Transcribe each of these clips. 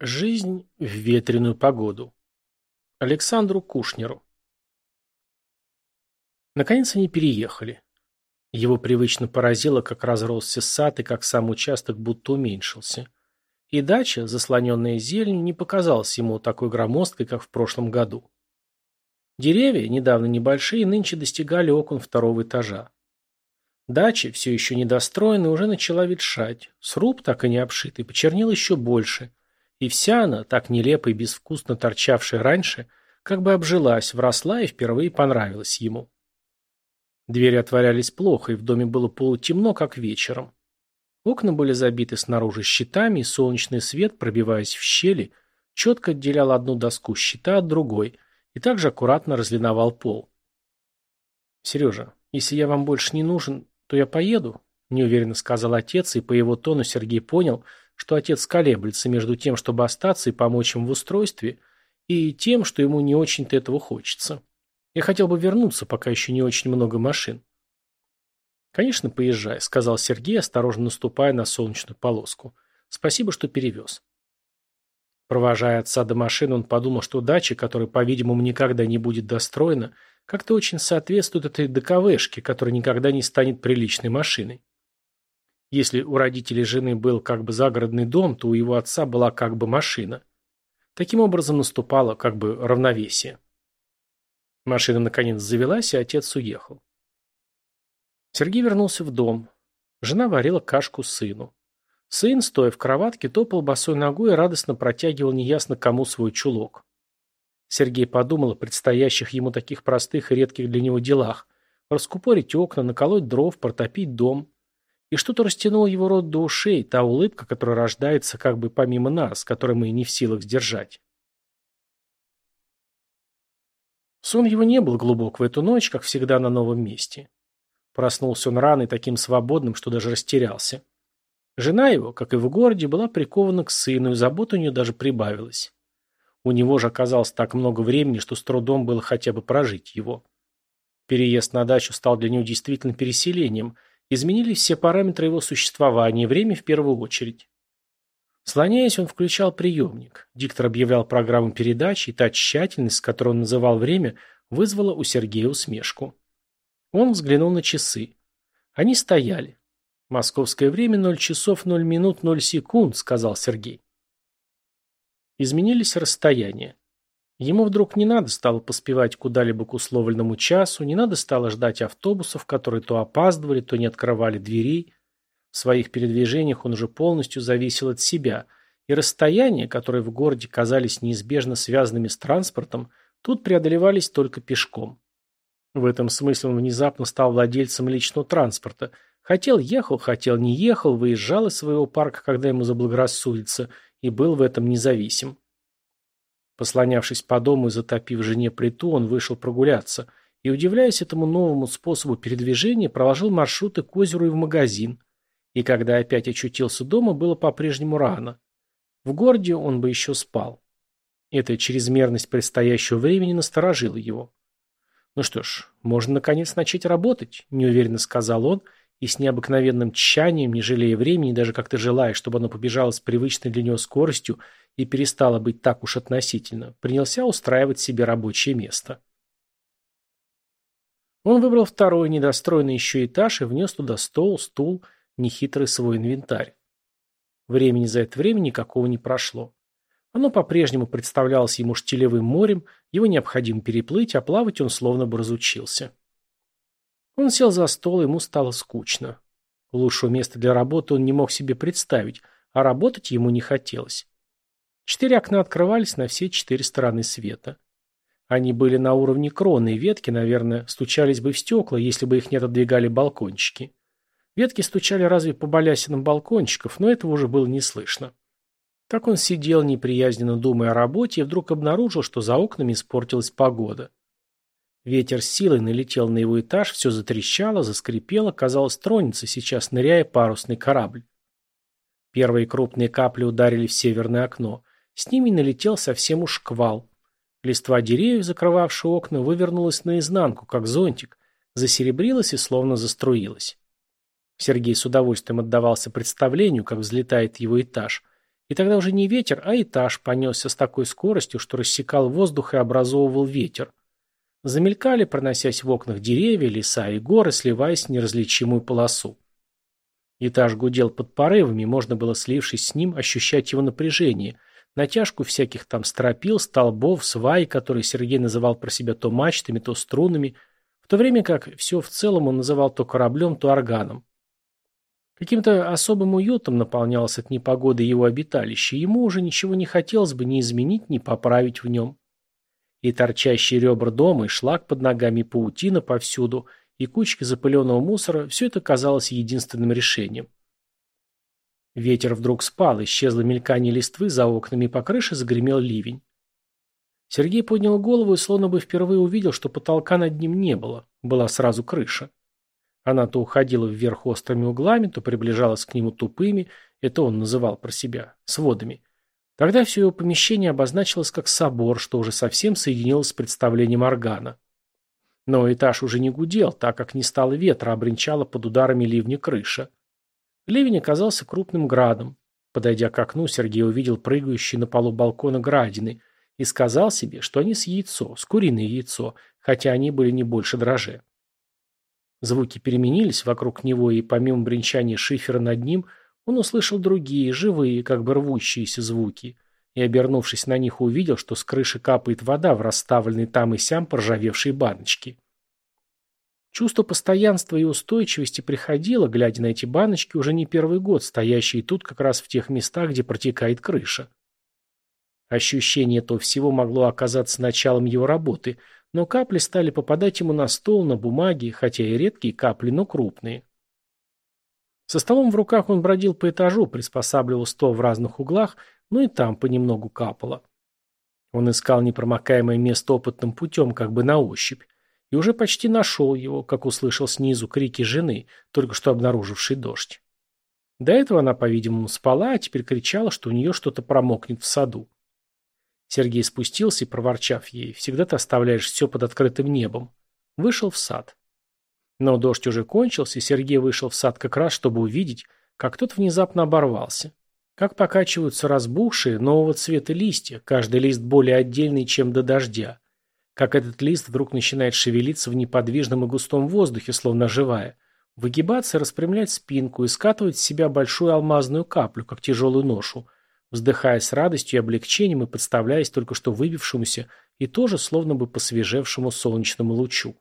Жизнь в ветреную погоду. Александру Кушнеру. Наконец они переехали. Его привычно поразило, как разросся сад и как сам участок будто уменьшился. И дача, заслоненная зеленью, не показалась ему такой громоздкой, как в прошлом году. Деревья, недавно небольшие, нынче достигали окон второго этажа. Дача, все еще недостроенная, уже начала ветшать. Сруб, так и не обшитый, почернел еще больше – и вся она, так нелепо и безвкусно торчавшая раньше, как бы обжилась, вросла и впервые понравилась ему. Двери отворялись плохо, и в доме было полутемно, как вечером. Окна были забиты снаружи щитами, и солнечный свет, пробиваясь в щели, четко отделял одну доску щита от другой и также аккуратно разлиновал пол. «Сережа, если я вам больше не нужен, то я поеду», – неуверенно сказал отец, и по его тону Сергей понял, что отец колеблется между тем, чтобы остаться и помочь им в устройстве, и тем, что ему не очень-то этого хочется. Я хотел бы вернуться, пока еще не очень много машин. «Конечно, поезжай», — сказал Сергей, осторожно наступая на солнечную полоску. «Спасибо, что перевез». Провожая отца до машины, он подумал, что дача, которая, по-видимому, никогда не будет достроена, как-то очень соответствует этой ДКВшке, которая никогда не станет приличной машиной. Если у родителей жены был как бы загородный дом, то у его отца была как бы машина. Таким образом наступало как бы равновесие. Машина наконец завелась, и отец уехал. Сергей вернулся в дом. Жена варила кашку сыну. Сын, стоя в кроватке, топал босой ногой и радостно протягивал неясно кому свой чулок. Сергей подумал о предстоящих ему таких простых и редких для него делах. Раскупорить окна, наколоть дров, протопить дом. И что-то растянуло его рот до ушей, та улыбка, которая рождается как бы помимо нас, которой мы не в силах сдержать. Сон его не был глубок в эту ночь, как всегда на новом месте. Проснулся он рано и таким свободным, что даже растерялся. Жена его, как и в городе, была прикована к сыну, и забота у нее даже прибавилась. У него же оказалось так много времени, что с трудом было хотя бы прожить его. Переезд на дачу стал для него действительно переселением – Изменились все параметры его существования, время в первую очередь. Слоняясь, он включал приемник. Диктор объявлял программу передачи, и та тщательность, с которой он называл время, вызвала у Сергея усмешку. Он взглянул на часы. Они стояли. «Московское время 0 часов 0 минут 0 секунд», — сказал Сергей. Изменились расстояния. Ему вдруг не надо стало поспевать куда-либо к условленному часу, не надо стало ждать автобусов, которые то опаздывали, то не открывали дверей. В своих передвижениях он уже полностью зависел от себя, и расстояния, которые в городе казались неизбежно связанными с транспортом, тут преодолевались только пешком. В этом смысле он внезапно стал владельцем личного транспорта. Хотел – ехал, хотел – не ехал, выезжал из своего парка, когда ему заблагорассудится, и был в этом независим. Послонявшись по дому и затопив жене плиту, он вышел прогуляться и, удивляясь этому новому способу передвижения, проложил маршруты к озеру и в магазин. И когда опять очутился дома, было по-прежнему рано. В городе он бы еще спал. Эта чрезмерность предстоящего времени насторожила его. «Ну что ж, можно наконец начать работать», – неуверенно сказал он, и с необыкновенным тщанием, не жалея времени, даже как-то желая, чтобы оно побежало с привычной для него скоростью и перестало быть так уж относительно, принялся устраивать себе рабочее место. Он выбрал второй недостроенный еще этаж и внес туда стол, стул, нехитрый свой инвентарь. Времени за это время никакого не прошло. Оно по-прежнему представлялось ему штилевым морем, его необходимо переплыть, а плавать он словно бы разучился. Он сел за стол, ему стало скучно. Лучшего места для работы он не мог себе представить, а работать ему не хотелось. Четыре окна открывались на все четыре стороны света. Они были на уровне кроны, и ветки, наверное, стучались бы в стекла, если бы их не отодвигали балкончики. Ветки стучали разве по балясинам балкончиков, но этого уже было не слышно. Так он сидел, неприязненно думая о работе, и вдруг обнаружил, что за окнами испортилась погода. Ветер силой налетел на его этаж, все затрещало, заскрипело, казалось, тронется сейчас, ныряя парусный корабль. Первые крупные капли ударили в северное окно. С ними налетел совсем уж шквал. Листва деревьев, закрывавшие окна, вывернулась наизнанку, как зонтик, засеребрилась и словно заструилась. Сергей с удовольствием отдавался представлению, как взлетает его этаж, И тогда уже не ветер, а этаж понесся с такой скоростью, что рассекал воздух и образовывал ветер. Замелькали, проносясь в окнах деревья, леса и горы, сливаясь в неразличимую полосу. Этаж гудел под порывами, можно было, слившись с ним, ощущать его напряжение, натяжку всяких там стропил, столбов, свай, которые Сергей называл про себя то мачтами, то струнами, в то время как все в целом он называл то кораблем, то органом. Каким-то особым уютом наполнялось от непогоды его обиталище, ему уже ничего не хотелось бы ни изменить, ни поправить в нем. И торчащие ребра дома, и шлак под ногами, паутина повсюду, и кучки запыленного мусора – все это казалось единственным решением. Ветер вдруг спал, исчезло мелькание листвы, за окнами по крыше загремел ливень. Сергей поднял голову и словно бы впервые увидел, что потолка над ним не было, была сразу крыша. Она то уходила вверх острыми углами, то приближалась к нему тупыми, это он называл про себя, сводами. Тогда все его помещение обозначилось как собор, что уже совсем соединилось с представлением органа. Но этаж уже не гудел, так как не стало ветра, а бренчала под ударами ливня крыша. Ливень оказался крупным градом. Подойдя к окну, Сергей увидел прыгающие на полу балкона градины и сказал себе, что они с яйцо, с куриное яйцо, хотя они были не больше дрожжи. Звуки переменились вокруг него, и помимо бренчания шифера над ним, он услышал другие, живые, как бы рвущиеся звуки, и, обернувшись на них, увидел, что с крыши капает вода в расставленные там и сям поржавевшие баночки. Чувство постоянства и устойчивости приходило, глядя на эти баночки, уже не первый год, стоящие тут как раз в тех местах, где протекает крыша. Ощущение этого всего могло оказаться началом его работы – но капли стали попадать ему на стол, на бумаги, хотя и редкие капли, но крупные. Со столом в руках он бродил по этажу, приспосабливал стол в разных углах, но и там понемногу капало. Он искал непромокаемое место опытным путем, как бы на ощупь, и уже почти нашел его, как услышал снизу крики жены, только что обнаружившей дождь. До этого она, по-видимому, спала, а теперь кричала, что у нее что-то промокнет в саду. Сергей спустился и, проворчав ей, «Всегда ты оставляешь все под открытым небом», вышел в сад. Но дождь уже кончился, и Сергей вышел в сад как раз, чтобы увидеть, как тот внезапно оборвался. Как покачиваются разбухшие, нового цвета листья, каждый лист более отдельный, чем до дождя. Как этот лист вдруг начинает шевелиться в неподвижном и густом воздухе, словно оживая. Выгибаться, распрямлять спинку и скатывать с себя большую алмазную каплю, как тяжелую ношу – вздыхая с радостью и облегчением и подставляясь только что выбившемуся и тоже словно бы посвежевшему солнечному лучу.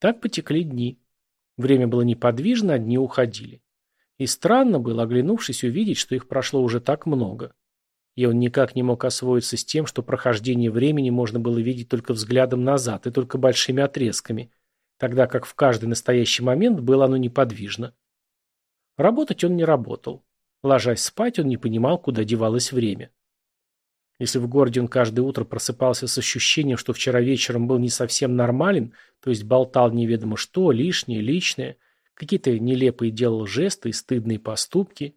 Так потекли дни. Время было неподвижно, а дни уходили. И странно было, оглянувшись, увидеть, что их прошло уже так много. И он никак не мог освоиться с тем, что прохождение времени можно было видеть только взглядом назад и только большими отрезками, тогда как в каждый настоящий момент было оно неподвижно. Работать он не работал. Ложась спать, он не понимал, куда девалось время. Если в городе он каждое утро просыпался с ощущением, что вчера вечером был не совсем нормален, то есть болтал неведомо что, лишнее, личное, какие-то нелепые делал жесты и стыдные поступки,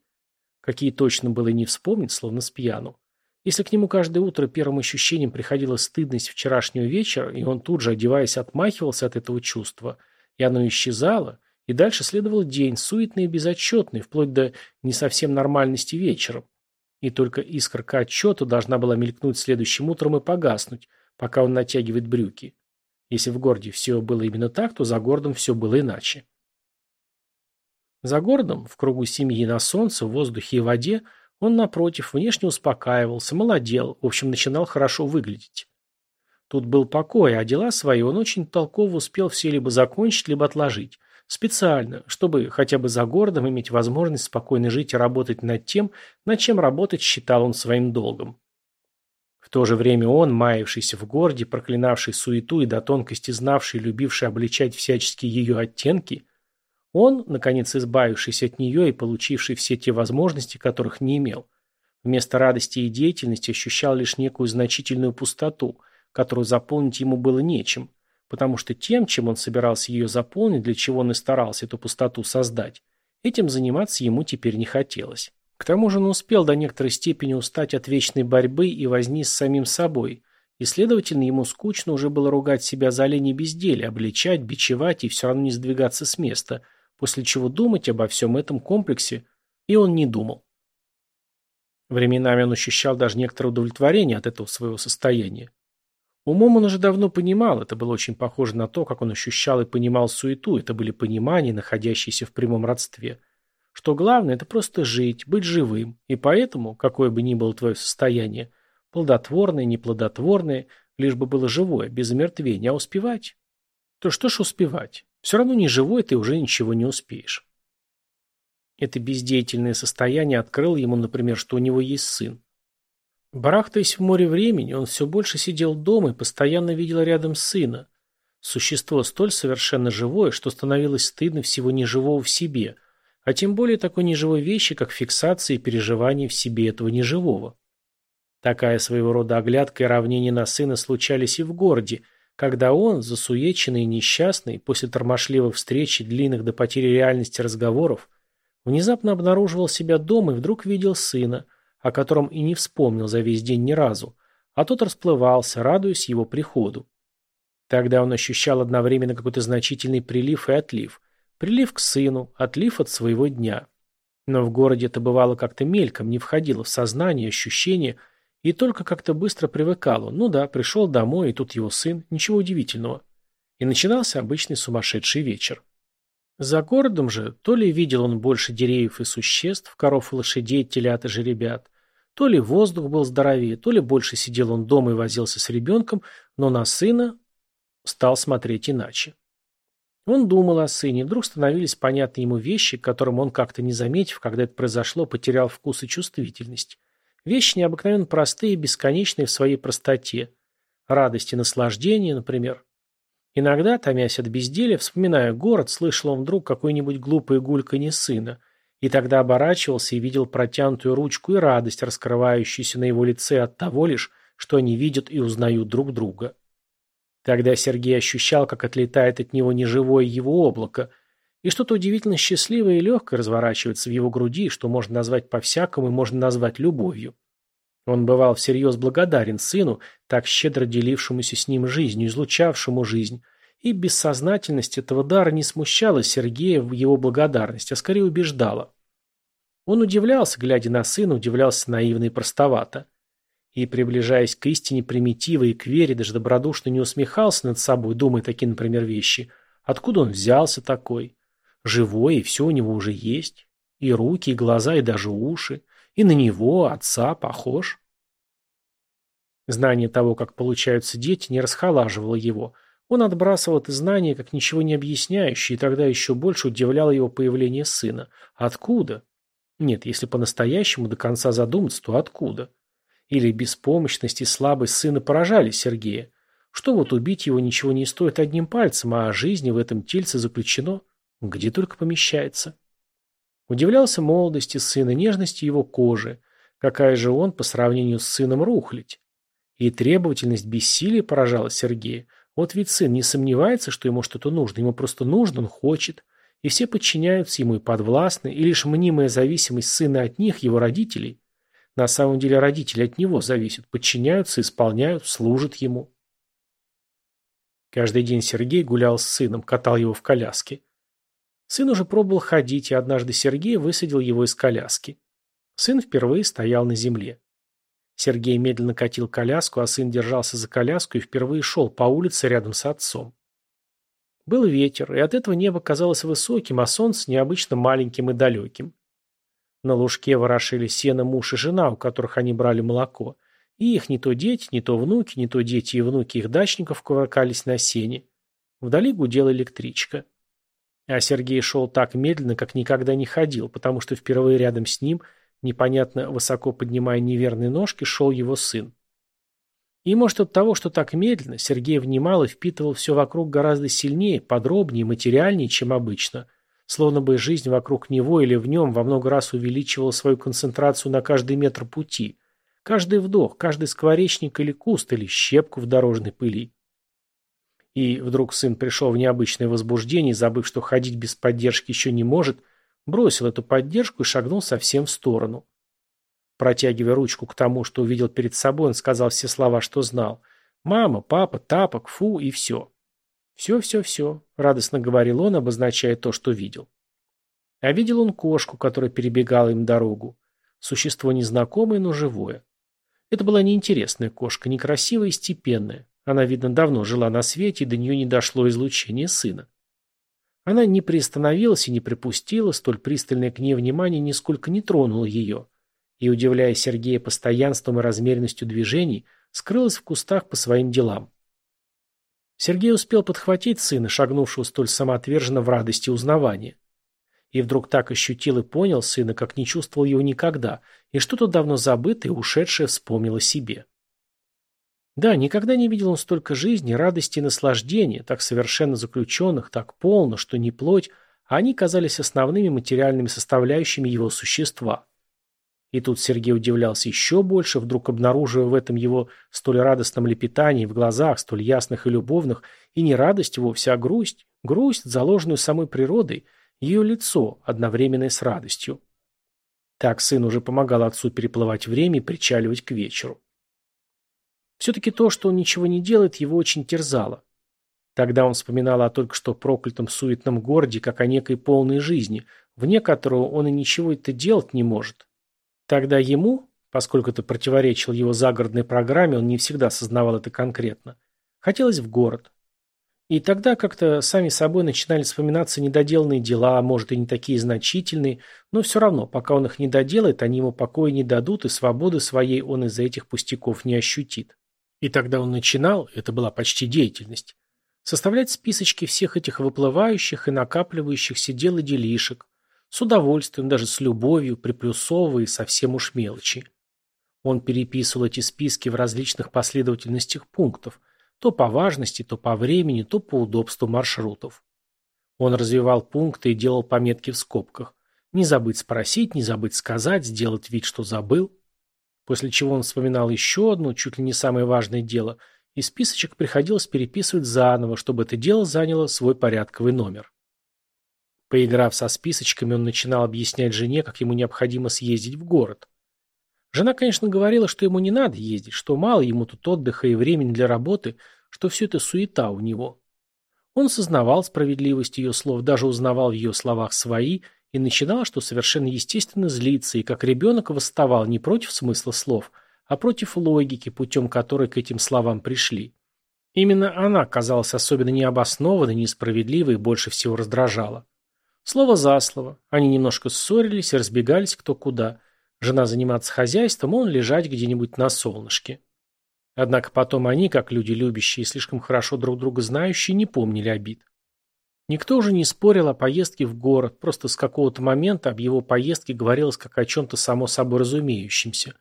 какие точно было не вспомнить, словно с пьяну. Если к нему каждое утро первым ощущением приходила стыдность вчерашнего вечера, и он тут же, одеваясь, отмахивался от этого чувства, и оно исчезало, и дальше следовал день, суетный и безотчетный, вплоть до не совсем нормальности вечером. И только искорка отчета должна была мелькнуть следующим утром и погаснуть, пока он натягивает брюки. Если в городе все было именно так, то за городом все было иначе. За городом, в кругу семьи на солнце, в воздухе и воде, он, напротив, внешне успокаивался, молодел, в общем, начинал хорошо выглядеть. Тут был покой, а дела свои он очень толково успел все либо закончить, либо отложить, Специально, чтобы хотя бы за городом иметь возможность спокойно жить и работать над тем, над чем работать считал он своим долгом. В то же время он, маявшийся в городе, проклинавший суету и до тонкости знавший любивший обличать всячески ее оттенки, он, наконец избавившийся от нее и получивший все те возможности, которых не имел, вместо радости и деятельности ощущал лишь некую значительную пустоту, которую заполнить ему было нечем – потому что тем, чем он собирался ее заполнить, для чего он и старался эту пустоту создать, этим заниматься ему теперь не хотелось. К тому же он успел до некоторой степени устать от вечной борьбы и возни с самим собой, и, следовательно, ему скучно уже было ругать себя за оленей безделие, обличать, бичевать и все равно не сдвигаться с места, после чего думать обо всем этом комплексе, и он не думал. Временами он ощущал даже некоторое удовлетворение от этого своего состояния. Умом он уже давно понимал, это было очень похоже на то, как он ощущал и понимал суету, это были понимания, находящиеся в прямом родстве. Что главное – это просто жить, быть живым, и поэтому, какое бы ни было твое состояние, плодотворное, неплодотворное, лишь бы было живое, без омертвения, а успевать? То что ж успевать? Все равно не живой ты уже ничего не успеешь. Это бездеятельное состояние открыло ему, например, что у него есть сын. Барахтаясь в море времени, он все больше сидел дома и постоянно видел рядом сына. Существо столь совершенно живое, что становилось стыдно всего неживого в себе, а тем более такой неживой вещи, как фиксация и переживание в себе этого неживого. Такая своего рода оглядка и равнение на сына случались и в городе, когда он, засуеченный и несчастный, после тормошливых встреч и длинных до потери реальности разговоров, внезапно обнаруживал себя дома и вдруг видел сына, о котором и не вспомнил за весь день ни разу, а тот расплывался, радуясь его приходу. Тогда он ощущал одновременно какой-то значительный прилив и отлив. Прилив к сыну, отлив от своего дня. Но в городе это бывало как-то мельком, не входило в сознание, ощущение, и только как-то быстро привыкало. Ну да, пришел домой, и тут его сын, ничего удивительного. И начинался обычный сумасшедший вечер. За городом же то ли видел он больше деревьев и существ, коров и лошадей, телят и жеребят, то ли воздух был здоровее, то ли больше сидел он дома и возился с ребенком, но на сына стал смотреть иначе. Он думал о сыне, вдруг становились понятны ему вещи, которым он как-то не заметив, когда это произошло, потерял вкус и чувствительность. Вещи необыкновенно простые и бесконечные в своей простоте. Радость и наслаждение, например. Иногда, томясь от безделия, вспоминая город, слышал он вдруг какой-нибудь глупый гульканье сына – и тогда оборачивался и видел протянутую ручку и радость, раскрывающуюся на его лице от того лишь, что они видят и узнают друг друга. Тогда Сергей ощущал, как отлетает от него неживое его облако, и что-то удивительно счастливое и легкое разворачивается в его груди, что можно назвать по-всякому и можно назвать любовью. Он бывал всерьез благодарен сыну, так щедро делившемуся с ним жизнью, излучавшему жизнь, и бессознательность этого дара не смущала Сергея в его благодарность, а скорее убеждала. Он удивлялся, глядя на сына, удивлялся наивно и простовато. И, приближаясь к истине примитива и к вере, даже добродушно не усмехался над собой, думая такие, например, вещи. Откуда он взялся такой? Живой, и все у него уже есть. И руки, и глаза, и даже уши. И на него, отца, похож. Знание того, как получаются дети, не расхолаживало его. Он отбрасывал это знание как ничего не объясняющее, и тогда еще больше удивляло его появление сына. Откуда? Нет, если по-настоящему до конца задуматься, то откуда? Или беспомощность и слабость сына поражали Сергея? Что вот убить его ничего не стоит одним пальцем, а жизни в этом тельце заключено, где только помещается. Удивлялся молодости сына, нежности его кожи. Какая же он по сравнению с сыном рухлить? И требовательность бессилия поражала Сергея. Вот ведь сын не сомневается, что ему что-то нужно, ему просто нужно, он хочет. И все подчиняются ему и подвластны, и лишь мнимая зависимость сына от них, его родителей. На самом деле родители от него зависят, подчиняются, исполняют, служат ему. Каждый день Сергей гулял с сыном, катал его в коляске. Сын уже пробовал ходить, и однажды Сергей высадил его из коляски. Сын впервые стоял на земле. Сергей медленно катил коляску, а сын держался за коляску и впервые шел по улице рядом с отцом. Был ветер, и от этого небо казалось высоким, а солнце необычно маленьким и далеким. На лужке ворошили сено муж и жена, у которых они брали молоко, и их не то дети, не то внуки, не то дети и внуки их дачников кувыркались на сене. Вдали гудела электричка. А Сергей шел так медленно, как никогда не ходил, потому что впервые рядом с ним – Непонятно, высоко поднимая неверные ножки, шел его сын. И, может, от того, что так медленно, Сергей внимал и впитывал все вокруг гораздо сильнее, подробнее, материальнее, чем обычно, словно бы жизнь вокруг него или в нем во много раз увеличивала свою концентрацию на каждый метр пути, каждый вдох, каждый скворечник или куст, или щепку в дорожной пыли. И вдруг сын пришел в необычное возбуждение, забыв, что ходить без поддержки еще не может – Бросил эту поддержку и шагнул совсем в сторону. Протягивая ручку к тому, что увидел перед собой, он сказал все слова, что знал. «Мама, папа, тапок, фу» и все. «Все-все-все», — радостно говорил он, обозначая то, что видел. А видел он кошку, которая перебегала им дорогу. Существо незнакомое, но живое. Это была неинтересная кошка, некрасивая и степенная. Она, видно, давно жила на свете, и до нее не дошло излучение сына. Она не приостановилась и не припустила, столь пристальное к ней внимание нисколько не тронуло ее. И, удивляя Сергея постоянством и размеренностью движений, скрылась в кустах по своим делам. Сергей успел подхватить сына, шагнувшего столь самоотверженно в радости узнавания. И вдруг так ощутил и понял сына, как не чувствовал его никогда, и что-то давно забытое и ушедшее вспомнило себе. Да, никогда не видел он столько жизни, радости и наслаждения, так совершенно заключенных, так полно, что не плоть, а они казались основными материальными составляющими его существа. И тут Сергей удивлялся еще больше, вдруг обнаруживая в этом его столь радостном лепетании в глазах, столь ясных и любовных, и не радость вовсе, а грусть, грусть, заложенную самой природой, ее лицо, одновременное с радостью. Так сын уже помогал отцу переплывать время и причаливать к вечеру. Все-таки то, что он ничего не делает, его очень терзало. Тогда он вспоминал о только что проклятом суетном городе, как о некой полной жизни, вне которого он и ничего это делать не может. Тогда ему, поскольку это противоречило его загородной программе, он не всегда осознавал это конкретно, хотелось в город. И тогда как-то сами собой начинали вспоминаться недоделанные дела, а может и не такие значительные, но все равно, пока он их не доделает, они ему покоя не дадут, и свободы своей он из-за этих пустяков не ощутит. И тогда он начинал, это была почти деятельность, составлять списочки всех этих выплывающих и накапливающихся дел и делишек, с удовольствием, даже с любовью, приплюсовывая совсем уж мелочи. Он переписывал эти списки в различных последовательностях пунктов, то по важности, то по времени, то по удобству маршрутов. Он развивал пункты и делал пометки в скобках. Не забыть спросить, не забыть сказать, сделать вид, что забыл. После чего он вспоминал еще одно, чуть ли не самое важное дело, и списочек приходилось переписывать заново, чтобы это дело заняло свой порядковый номер. Поиграв со списочками, он начинал объяснять жене, как ему необходимо съездить в город. Жена, конечно, говорила, что ему не надо ездить, что мало ему тут отдыха и времени для работы, что все это суета у него. Он сознавал справедливость ее слов, даже узнавал в ее словах свои и начинал, что совершенно естественно злиться, и как ребенок восставал не против смысла слов, а против логики, путем которой к этим словам пришли. Именно она казалась особенно необоснованной, несправедливой и больше всего раздражала. Слово за слово. Они немножко ссорились и разбегались кто куда. Жена заниматься хозяйством, он лежать где-нибудь на солнышке. Однако потом они, как люди любящие и слишком хорошо друг друга знающие, не помнили обид. Никто уже не спорил о поездке в город, просто с какого-то момента об его поездке говорилось как о чем-то само собой разумеющемся.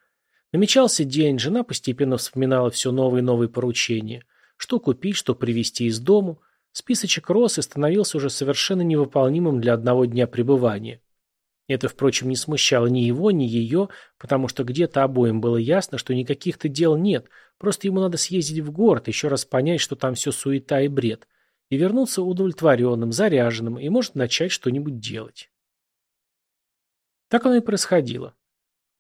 Намечался день, жена постепенно вспоминала все новые и новые поручения. Что купить, что привезти из дому. Списочек рос и становился уже совершенно невыполнимым для одного дня пребывания. Это, впрочем, не смущало ни его, ни ее, потому что где-то обоим было ясно, что никаких-то дел нет, просто ему надо съездить в город, еще раз понять, что там все суета и бред – и вернуться удовлетворенным, заряженным и может начать что-нибудь делать. Так оно и происходило.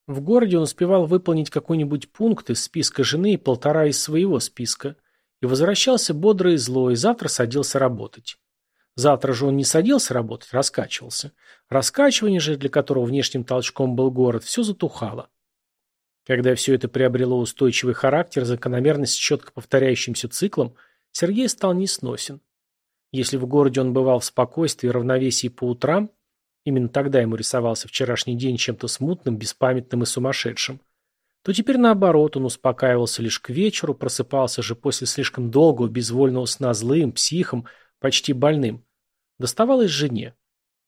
В городе он успевал выполнить какой-нибудь пункт из списка жены и полтора из своего списка, и возвращался бодрый и злой, и завтра садился работать. Завтра же он не садился работать, раскачивался. Раскачивание же, для которого внешним толчком был город, все затухало. Когда все это приобрело устойчивый характер, закономерность с четко повторяющимся циклом, Сергей стал несносен. Если в городе он бывал в спокойствии и равновесии по утрам, именно тогда ему рисовался вчерашний день чем-то смутным, беспамятным и сумасшедшим, то теперь наоборот он успокаивался лишь к вечеру, просыпался же после слишком долгого безвольного сна злым, психом, почти больным. Доставалось жене.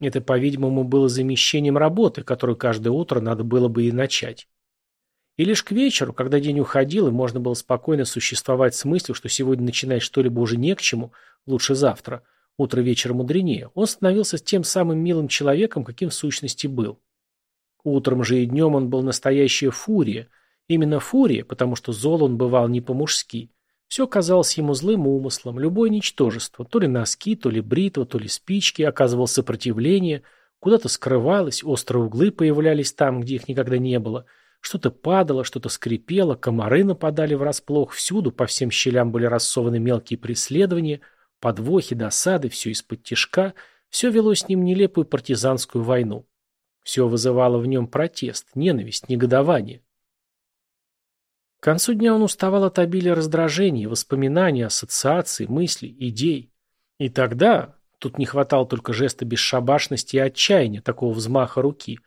Это, по-видимому, было замещением работы, которую каждое утро надо было бы и начать. И лишь к вечеру, когда день уходил, и можно было спокойно существовать с мыслью, что сегодня начинать что-либо уже не к чему, лучше завтра, утро вечера мудренее, он становился тем самым милым человеком, каким в сущности был. Утром же и днем он был настоящая фурия. Именно фурия, потому что зол он бывал не по-мужски. Все казалось ему злым умыслом, любое ничтожество, то ли носки, то ли бритва, то ли спички, оказывал сопротивление, куда-то скрывалось, острые углы появлялись там, где их никогда не было – что-то падало, что-то скрипело, комары нападали врасплох, всюду по всем щелям были рассованы мелкие преследования, подвохи, досады, все из-под тишка, все вело с ним нелепую партизанскую войну. Все вызывало в нем протест, ненависть, негодование. К концу дня он уставал от обилия раздражений, воспоминаний, ассоциаций, мыслей, идей. И тогда, тут не хватало только жеста бесшабашности и отчаяния, такого взмаха руки,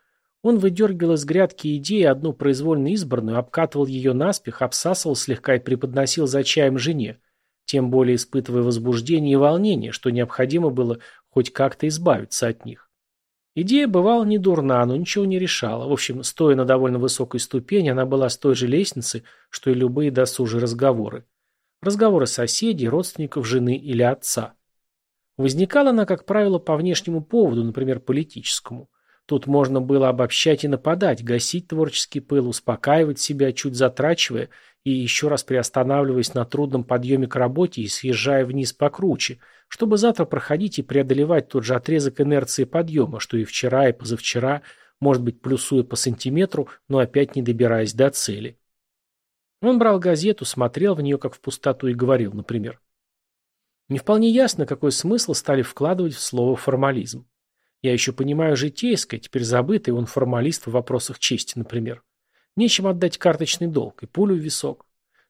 он выдергивал из грядки идеи одну произвольно избранную, обкатывал ее наспех, обсасывал слегка и преподносил за чаем жене, тем более испытывая возбуждение и волнение, что необходимо было хоть как-то избавиться от них. Идея бывала не дурна, но ничего не решала. В общем, стоя на довольно высокой ступени, она была с той же лестницы, что и любые досужие разговоры. Разговоры соседей, родственников жены или отца. Возникала она, как правило, по внешнему поводу, например, политическому. Тут можно было обобщать и нападать, гасить творческий пыл, успокаивать себя, чуть затрачивая и еще раз приостанавливаясь на трудном подъеме к работе и съезжая вниз покруче – чтобы завтра проходить и преодолевать тот же отрезок инерции подъема, что и вчера, и позавчера, может быть, плюсуя по сантиметру, но опять не добираясь до цели. Он брал газету, смотрел в нее как в пустоту и говорил, например. Не вполне ясно, какой смысл стали вкладывать в слово «формализм». Я еще понимаю житейское, теперь забытый, он формалист в вопросах чести, например. Нечем отдать карточный долг и пулю в висок.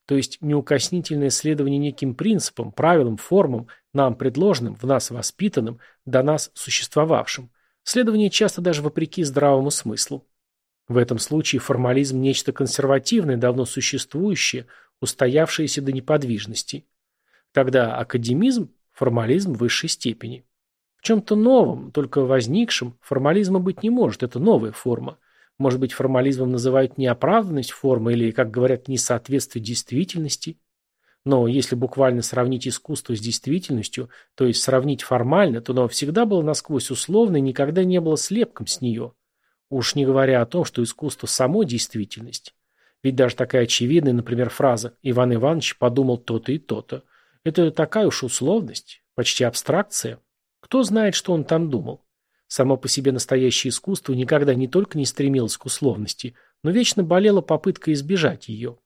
То есть неукоснительное следование неким принципам, правилам, формам, нам предложенным, в нас воспитанным, до нас существовавшим. Следование часто даже вопреки здравому смыслу. В этом случае формализм – нечто консервативное, давно существующее, устоявшееся до неподвижности. Тогда академизм – формализм высшей степени. В чем-то новом, только возникшем, формализма быть не может, это новая форма. Может быть, формализмом называют неоправданность формы или, как говорят, несоответствие действительности? Но если буквально сравнить искусство с действительностью, то есть сравнить формально, то оно всегда было насквозь условно и никогда не было слепком с нее. Уж не говоря о том, что искусство само действительность. Ведь даже такая очевидная, например, фраза «Иван Иванович подумал то-то и то-то» – это такая уж условность, почти абстракция. Кто знает, что он там думал? Само по себе настоящее искусство никогда не только не стремилось к условности, но вечно болело попыткой избежать ее.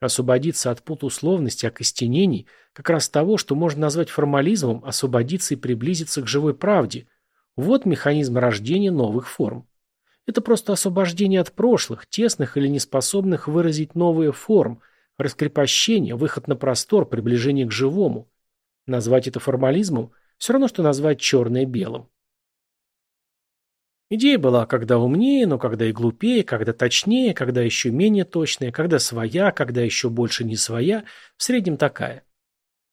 Освободиться от пут условности, окостенений, как раз того, что можно назвать формализмом, освободиться и приблизиться к живой правде. Вот механизм рождения новых форм. Это просто освобождение от прошлых, тесных или неспособных выразить новые форм, раскрепощение, выход на простор, приближение к живому. Назвать это формализмом – все равно, что назвать черное белым. Идея была когда умнее, но когда и глупее, когда точнее, когда еще менее точная, когда своя, когда еще больше не своя, в среднем такая.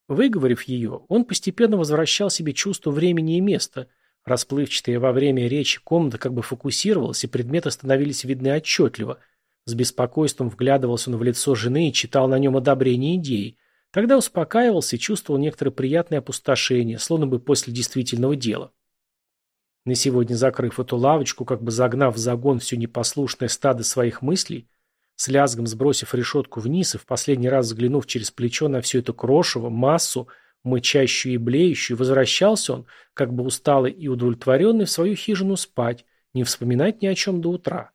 Выговорив ее, он постепенно возвращал себе чувство времени и места. Расплывчатая во время речи комната как бы фокусировалась, и предметы становились видны отчетливо. С беспокойством вглядывался он в лицо жены и читал на нем одобрение идеи. Тогда успокаивался и чувствовал некоторое приятное опустошение, словно бы после действительного дела. На сегодня закрыв эту лавочку, как бы загнав в загон все непослушное стадо своих мыслей, с лязгом сбросив решетку вниз и в последний раз взглянув через плечо на всю эту крошево, массу, мычащую и блеющую, возвращался он, как бы усталый и удовлетворенный, в свою хижину спать, не вспоминать ни о чем до утра.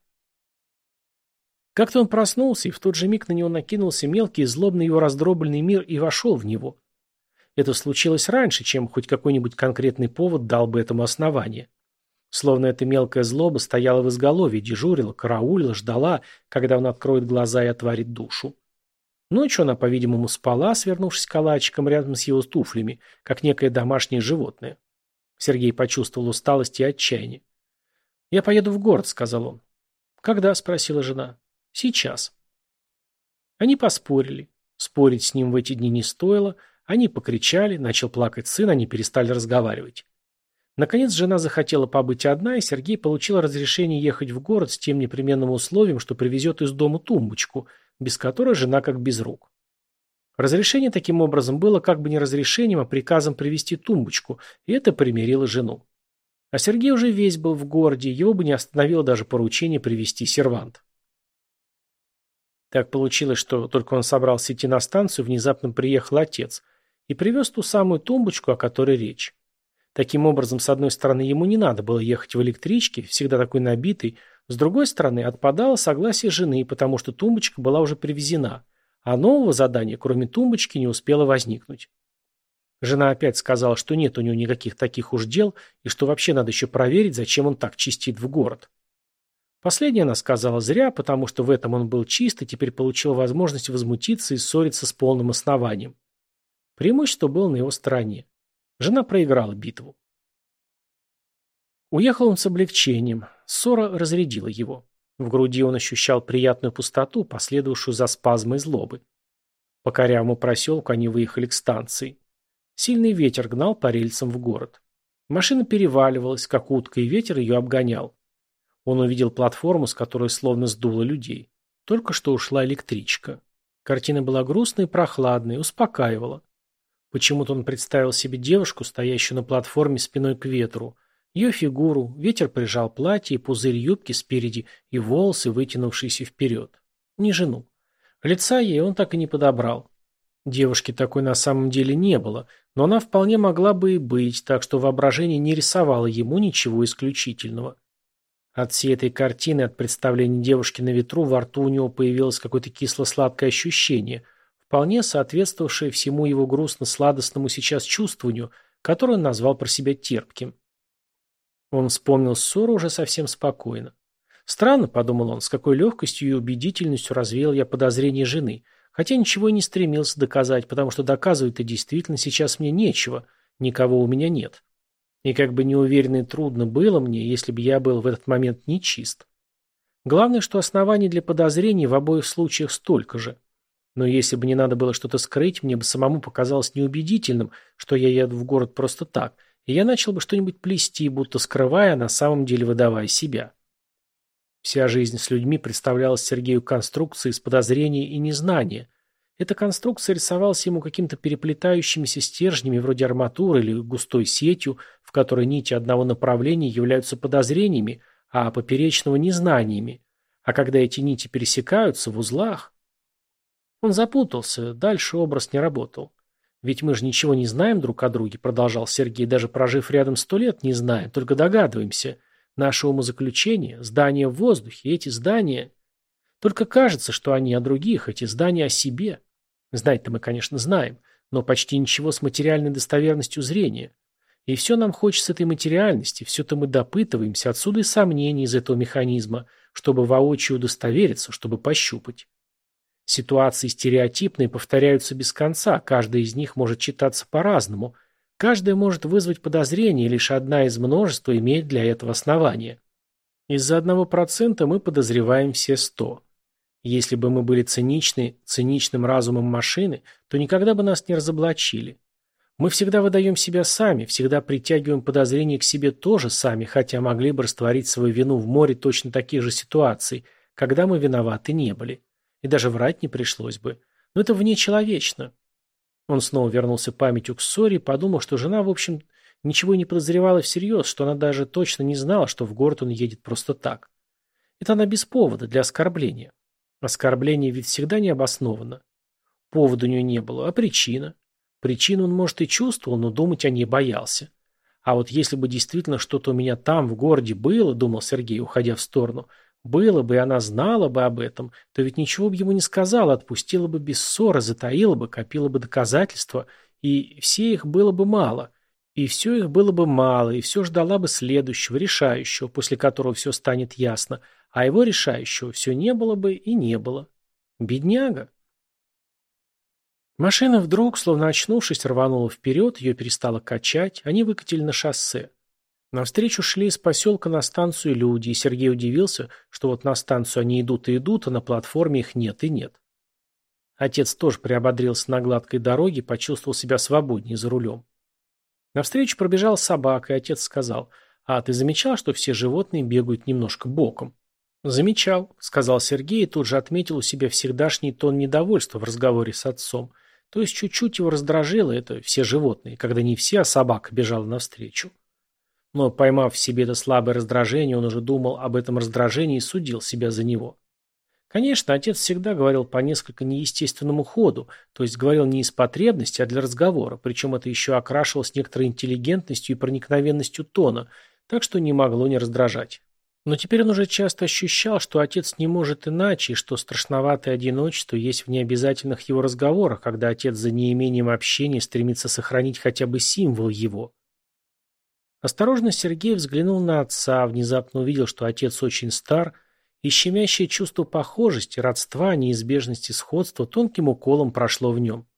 Как-то он проснулся, и в тот же миг на него накинулся мелкий злобный его раздробленный мир и вошел в него. Это случилось раньше, чем хоть какой-нибудь конкретный повод дал бы этому основание. Словно эта мелкая злоба стояла в изголовье, дежурила, караулила, ждала, когда он откроет глаза и отварит душу. Ночью она, по-видимому, спала, свернувшись калачиком рядом с его туфлями, как некое домашнее животное. Сергей почувствовал усталость и отчаяние. «Я поеду в город», — сказал он. «Когда?» — спросила жена. «Сейчас». Они поспорили. Спорить с ним в эти дни не стоило. Они покричали, начал плакать сын, они перестали разговаривать. Наконец жена захотела побыть одна, и Сергей получил разрешение ехать в город с тем непременным условием, что привезет из дома тумбочку, без которой жена как без рук. Разрешение таким образом было как бы не разрешением, а приказом привезти тумбочку, и это примирило жену. А Сергей уже весь был в городе, его бы не остановило даже поручение привезти сервант. Так получилось, что только он собрался идти на станцию, внезапно приехал отец и привез ту самую тумбочку, о которой речь. Таким образом, с одной стороны, ему не надо было ехать в электричке, всегда такой набитый, с другой стороны, отпадало согласие жены, потому что тумбочка была уже привезена, а нового задания, кроме тумбочки, не успело возникнуть. Жена опять сказала, что нет у него никаких таких уж дел, и что вообще надо еще проверить, зачем он так чистит в город. Последнее она сказала зря, потому что в этом он был чист и теперь получил возможность возмутиться и ссориться с полным основанием. Преимущество было на его стороне. Жена проиграла битву. Уехал он с облегчением. Ссора разрядила его. В груди он ощущал приятную пустоту, последовавшую за спазмой злобы. По корявому проселку они выехали к станции. Сильный ветер гнал по рельсам в город. Машина переваливалась, как утка, и ветер ее обгонял. Он увидел платформу, с которой словно сдуло людей. Только что ушла электричка. Картина была грустной и прохладной, успокаивала. Почему-то он представил себе девушку, стоящую на платформе спиной к ветру. Ее фигуру, ветер прижал платье и пузырь юбки спереди, и волосы, вытянувшиеся вперед. Не жену. Лица ей он так и не подобрал. Девушки такой на самом деле не было, но она вполне могла бы и быть, так что воображение не рисовало ему ничего исключительного. От всей этой картины, от представления девушки на ветру, во рту у него появилось какое-то кисло-сладкое ощущение, вполне соответствовавшее всему его грустно-сладостному сейчас чувствованию, которое он назвал про себя терпким. Он вспомнил ссору уже совсем спокойно. Странно, подумал он, с какой легкостью и убедительностью развеял я подозрения жены, хотя ничего и не стремился доказать, потому что доказывать-то действительно сейчас мне нечего, никого у меня нет. И как бы неуверенно и трудно было мне, если бы я был в этот момент нечист. Главное, что оснований для подозрений в обоих случаях столько же. Но если бы не надо было что-то скрыть, мне бы самому показалось неубедительным, что я еду в город просто так, и я начал бы что-нибудь плести, будто скрывая, а на самом деле выдавая себя. Вся жизнь с людьми представлялась Сергею конструкцией из подозрения и незнания, эта конструкция рисовалась ему каким-то переплетающимися стержнями вроде арматуры или густой сетью, в которой нити одного направления являются подозрениями, а поперечного – незнаниями. А когда эти нити пересекаются в узлах... Он запутался, дальше образ не работал. «Ведь мы же ничего не знаем друг о друге», – продолжал Сергей, даже прожив рядом сто лет, не знаем, только догадываемся. Наше умозаключение – здания в воздухе, эти здания... Только кажется, что они о других, эти здания о себе. Знать-то мы, конечно, знаем, но почти ничего с материальной достоверностью зрения. И все нам хочется этой материальности, все-то мы допытываемся, отсюда и сомнения из этого механизма, чтобы воочию удостовериться, чтобы пощупать. Ситуации стереотипные повторяются без конца, каждая из них может читаться по-разному, каждая может вызвать подозрение, лишь одна из множества имеет для этого основания. Из-за одного процента мы подозреваем все сто. Если бы мы были циничны, циничным разумом машины, то никогда бы нас не разоблачили. Мы всегда выдаем себя сами, всегда притягиваем подозрения к себе тоже сами, хотя могли бы растворить свою вину в море точно таких же ситуаций, когда мы виноваты не были. И даже врать не пришлось бы. Но это внечеловечно. Он снова вернулся памятью к ссоре и подумал, что жена, в общем, ничего не подозревала всерьез, что она даже точно не знала, что в город он едет просто так. Это она без повода, для оскорбления. Оскорбление ведь всегда не обосновано. Повода у нее не было, а причина. Причину он, может, и чувствовал, но думать о ней боялся. А вот если бы действительно что-то у меня там, в городе, было, думал Сергей, уходя в сторону, было бы, и она знала бы об этом, то ведь ничего бы ему не сказала, отпустила бы без ссоры, затаила бы, копила бы доказательства, и все их было бы мало. И все их было бы мало, и все ждала бы следующего, решающего, после которого все станет ясно, а его решающего все не было бы и не было. Бедняга. Машина вдруг, словно очнувшись, рванула вперед, ее перестало качать, они выкатили на шоссе. Навстречу шли из поселка на станцию люди, и Сергей удивился, что вот на станцию они идут и идут, а на платформе их нет и нет. Отец тоже приободрился на гладкой дороге, почувствовал себя свободнее за рулем. Навстречу пробежал собака, и отец сказал, «А ты замечал, что все животные бегают немножко боком?» «Замечал», — сказал Сергей и тут же отметил у себя всегдашний тон недовольства в разговоре с отцом. То есть чуть-чуть его раздражило это все животные, когда не все, а собака бежала навстречу. Но, поймав в себе это слабое раздражение, он уже думал об этом раздражении и судил себя за него. Конечно, отец всегда говорил по несколько неестественному ходу, то есть говорил не из потребности, а для разговора, причем это еще окрашивалось некоторой интеллигентностью и проникновенностью тона, так что не могло не раздражать. Но теперь он уже часто ощущал, что отец не может иначе, и что страшноватое одиночество есть в необязательных его разговорах, когда отец за неимением общения стремится сохранить хотя бы символ его. Осторожно Сергей взглянул на отца, внезапно увидел, что отец очень стар, и щемящее чувство похожести, родства, неизбежности сходства тонким уколом прошло в нем.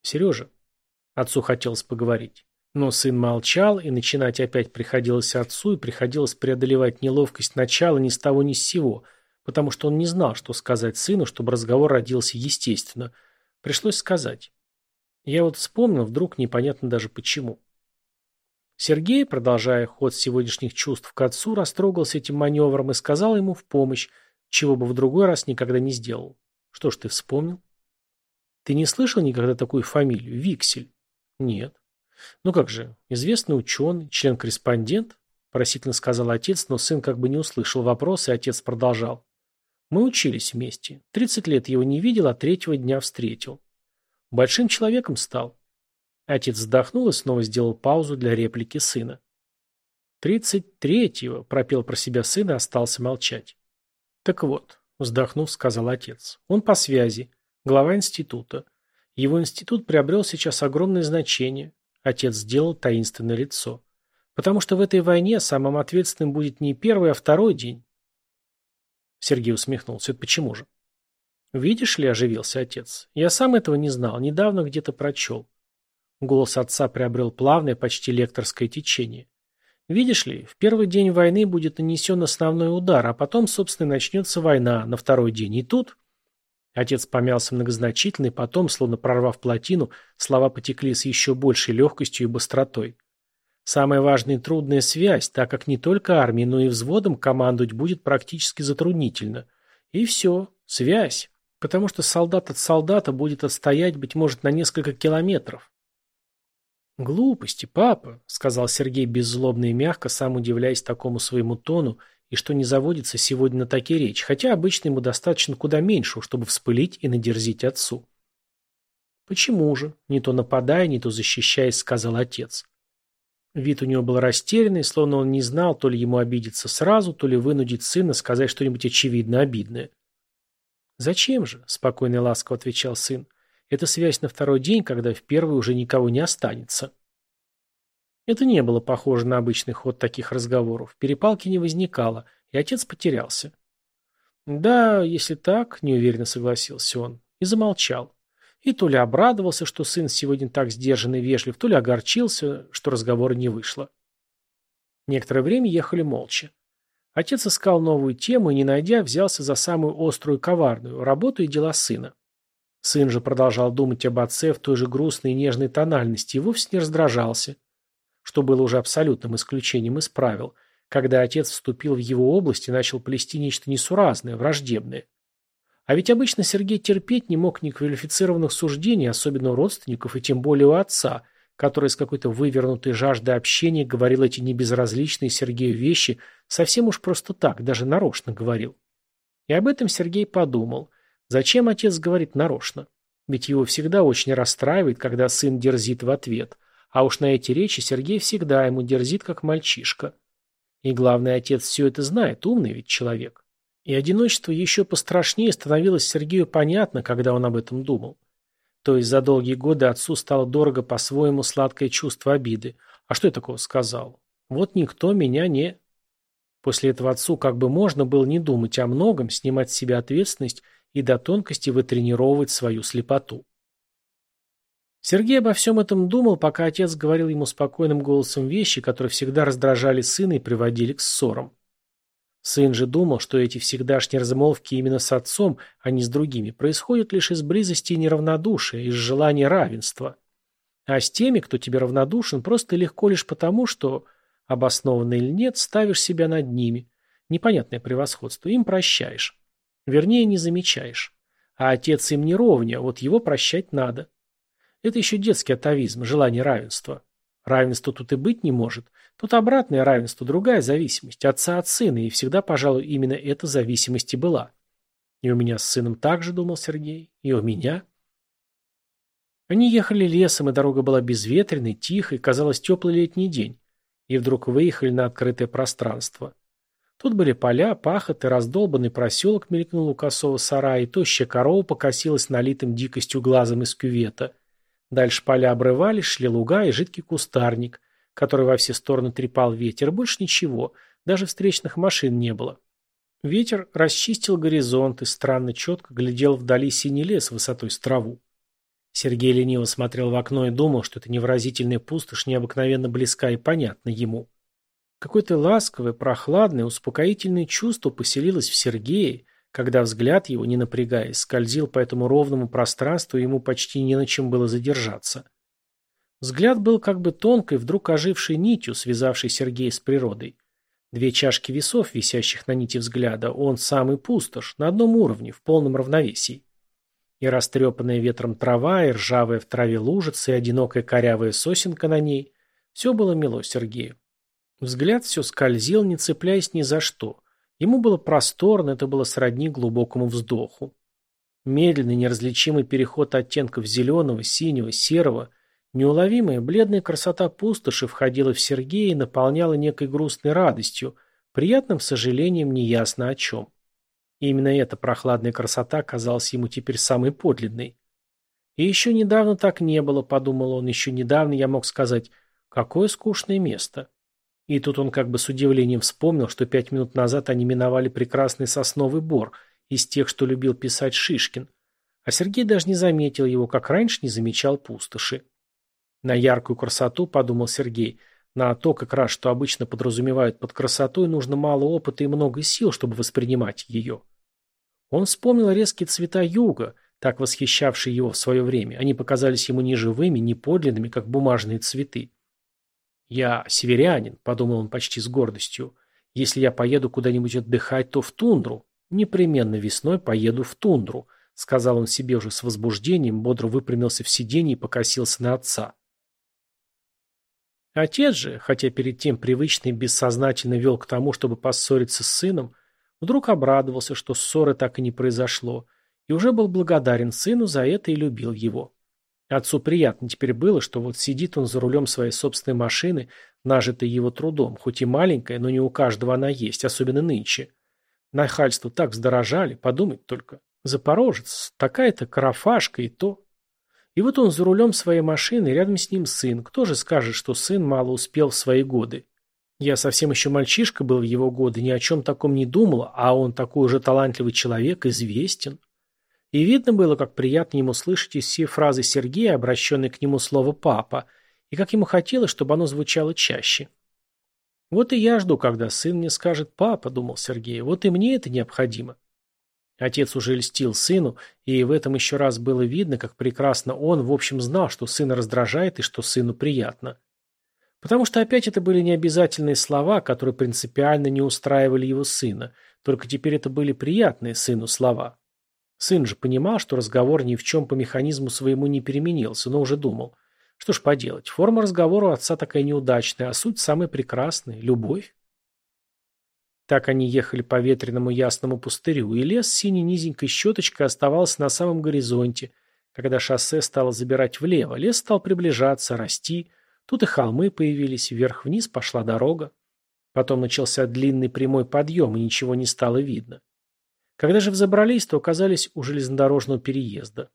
«Сережа», — отцу хотелось поговорить. Но сын молчал, и начинать опять приходилось отцу, и приходилось преодолевать неловкость начала ни с того ни с сего, потому что он не знал, что сказать сыну, чтобы разговор родился естественно. Пришлось сказать. Я вот вспомнил, вдруг непонятно даже почему. Сергей, продолжая ход сегодняшних чувств к отцу, растрогался этим маневром и сказал ему в помощь, чего бы в другой раз никогда не сделал. Что ж ты вспомнил? Ты не слышал никогда такую фамилию? Виксель? Нет. «Ну как же, известный ученый, член-корреспондент?» – просительно сказал отец, но сын как бы не услышал вопроса, и отец продолжал. «Мы учились вместе. Тридцать лет его не видел, а третьего дня встретил. Большим человеком стал». Отец вздохнул и снова сделал паузу для реплики сына. «Тридцать третьего», – пропел про себя сын и остался молчать. «Так вот», – вздохнув, сказал отец, – «он по связи, глава института. Его институт приобрел сейчас огромное значение. Отец сделал таинственное лицо. Потому что в этой войне самым ответственным будет не первый, а второй день. Сергей усмехнулся. Это почему же? Видишь ли, оживился отец. Я сам этого не знал, недавно где-то прочел. Голос отца приобрел плавное, почти лекторское течение. Видишь ли, в первый день войны будет нанесен основной удар, а потом, собственно, начнется война на второй день. И тут... Отец помялся многозначительно, и потом, словно прорвав плотину, слова потекли с еще большей легкостью и быстротой. Самая важная и трудная связь, так как не только армией, но и взводом командовать будет практически затруднительно. И все, связь. Потому что солдат от солдата будет отстоять, быть может, на несколько километров. «Глупости, папа», — сказал Сергей беззлобно и мягко, сам удивляясь такому своему тону и что не заводится сегодня на такие речи, хотя обычно ему достаточно куда меньше, чтобы вспылить и надерзить отцу. «Почему же?» – не то нападая, не то защищаясь, сказал отец. Вид у него был растерянный, словно он не знал, то ли ему обидеться сразу, то ли вынудить сына сказать что-нибудь очевидно обидное. «Зачем же?» – спокойно и ласково отвечал сын. «Это связь на второй день, когда в первый уже никого не останется». Это не было похоже на обычный ход таких разговоров. Перепалки не возникало, и отец потерялся. «Да, если так», — неуверенно согласился он, и замолчал. И то ли обрадовался, что сын сегодня так сдержан и вежлив, то ли огорчился, что разговора не вышло. Некоторое время ехали молча. Отец искал новую тему и, не найдя, взялся за самую острую коварную – работу и дела сына. Сын же продолжал думать об отце в той же грустной и нежной тональности и вовсе не раздражался – что было уже абсолютным исключением из правил, когда отец вступил в его область и начал плести нечто несуразное, враждебное. А ведь обычно Сергей терпеть не мог неквалифицированных суждений, особенно у родственников и тем более у отца, который с какой-то вывернутой жаждой общения говорил эти небезразличные Сергею вещи совсем уж просто так, даже нарочно говорил. И об этом Сергей подумал. Зачем отец говорит нарочно? Ведь его всегда очень расстраивает, когда сын дерзит в ответ. А уж на эти речи Сергей всегда ему дерзит, как мальчишка. И главный отец все это знает, умный ведь человек. И одиночество еще пострашнее становилось Сергею понятно, когда он об этом думал. То есть за долгие годы отцу стало дорого по-своему сладкое чувство обиды. А что я такого сказал? Вот никто меня не... После этого отцу как бы можно было не думать о многом, снимать с себя ответственность и до тонкости вытренировывать свою слепоту. Сергей обо всем этом думал, пока отец говорил ему спокойным голосом вещи, которые всегда раздражали сына и приводили к ссорам. Сын же думал, что эти всегдашние размолвки именно с отцом, а не с другими, происходят лишь из близости и неравнодушия, из желания равенства. А с теми, кто тебе равнодушен, просто легко лишь потому, что, обоснованно или нет, ставишь себя над ними. Непонятное превосходство. Им прощаешь. Вернее, не замечаешь. А отец им не ровня, вот его прощать надо. Это еще детский атовизм, желание равенства. Равенства тут и быть не может. Тут обратное равенство, другая зависимость. Отца от сына, и всегда, пожалуй, именно эта зависимость и была. И у меня с сыном так же, думал Сергей. И у меня. Они ехали лесом, и дорога была безветренной, тихой, казалось, теплый летний день. И вдруг выехали на открытое пространство. Тут были поля, пахоты, раздолбанный проселок мелькнул у косого сарая, и тощая корова покосилась налитым дикостью глазом из кювета – Дальше поля обрывались, шли луга и жидкий кустарник, который во все стороны трепал ветер. Больше ничего, даже встречных машин не было. Ветер расчистил горизонт и странно четко глядел вдали синий лес высотой с траву. Сергей лениво смотрел в окно и думал, что эта невыразительная пустошь необыкновенно близка и понятна ему. Какое-то ласковое, прохладное, успокоительное чувство поселилось в Сергее, когда взгляд его, не напрягаясь, скользил по этому ровному пространству, и ему почти не на чем было задержаться. Взгляд был как бы тонкой, вдруг ожившей нитью, связавшей Сергея с природой. Две чашки весов, висящих на нити взгляда, он самый пустошь, на одном уровне, в полном равновесии. И растрепанная ветром трава, и ржавая в траве лужица, и одинокая корявая сосенка на ней – все было мило Сергею. Взгляд все скользил, не цепляясь ни за что. Ему было просторно, это было сродни глубокому вздоху. Медленный, неразличимый переход оттенков зеленого, синего, серого – Неуловимая бледная красота пустоши входила в Сергея и наполняла некой грустной радостью, приятным сожалением неясно о чем. И именно эта прохладная красота казалась ему теперь самой подлинной. И еще недавно так не было, подумал он, еще недавно я мог сказать, какое скучное место. И тут он как бы с удивлением вспомнил, что пять минут назад они миновали прекрасный сосновый бор из тех, что любил писать Шишкин. А Сергей даже не заметил его, как раньше не замечал пустоши. На яркую красоту, подумал Сергей, на то, как раз, что обычно подразумевают под красотой, нужно мало опыта и много сил, чтобы воспринимать ее. Он вспомнил резкие цвета юга, так восхищавшие его в свое время. Они показались ему не живыми, не подлинными, как бумажные цветы. «Я северянин», — подумал он почти с гордостью. «Если я поеду куда-нибудь отдыхать, то в тундру. Непременно весной поеду в тундру», — сказал он себе уже с возбуждением, бодро выпрямился в сиденье и покосился на отца. Отец же, хотя перед тем привычно и бессознательно вел к тому, чтобы поссориться с сыном, вдруг обрадовался, что ссоры так и не произошло, и уже был благодарен сыну за это и любил его. Отцу приятно теперь было, что вот сидит он за рулем своей собственной машины, нажитой его трудом, хоть и маленькая, но не у каждого она есть, особенно нынче. Нахальство так вздорожали, подумать только. Запорожец, такая-то карафашка и то. И вот он за рулем своей машины, рядом с ним сын. Кто же скажет, что сын мало успел в свои годы? Я совсем еще мальчишка был в его годы, ни о чем таком не думал, а он такой уже талантливый человек, известен. И видно было, как приятно ему слышать из всей фразы Сергея, обращенной к нему слово «папа», и как ему хотелось, чтобы оно звучало чаще. «Вот и я жду, когда сын мне скажет «папа», — думал Сергей, — «вот и мне это необходимо». Отец уже льстил сыну, и в этом еще раз было видно, как прекрасно он, в общем, знал, что сына раздражает и что сыну приятно. Потому что опять это были необязательные слова, которые принципиально не устраивали его сына, только теперь это были приятные сыну слова. Сын же понимал, что разговор ни в чем по механизму своему не переменился, но уже думал, что ж поделать, форма разговора у отца такая неудачная, а суть самая прекрасная – любовь. Так они ехали по ветреному ясному пустырю, и лес синей низенькой щеточкой оставался на самом горизонте. Когда шоссе стало забирать влево, лес стал приближаться, расти. Тут и холмы появились, вверх-вниз пошла дорога. Потом начался длинный прямой подъем, и ничего не стало видно. Когда же взобрались, то оказались у железнодорожного переезда.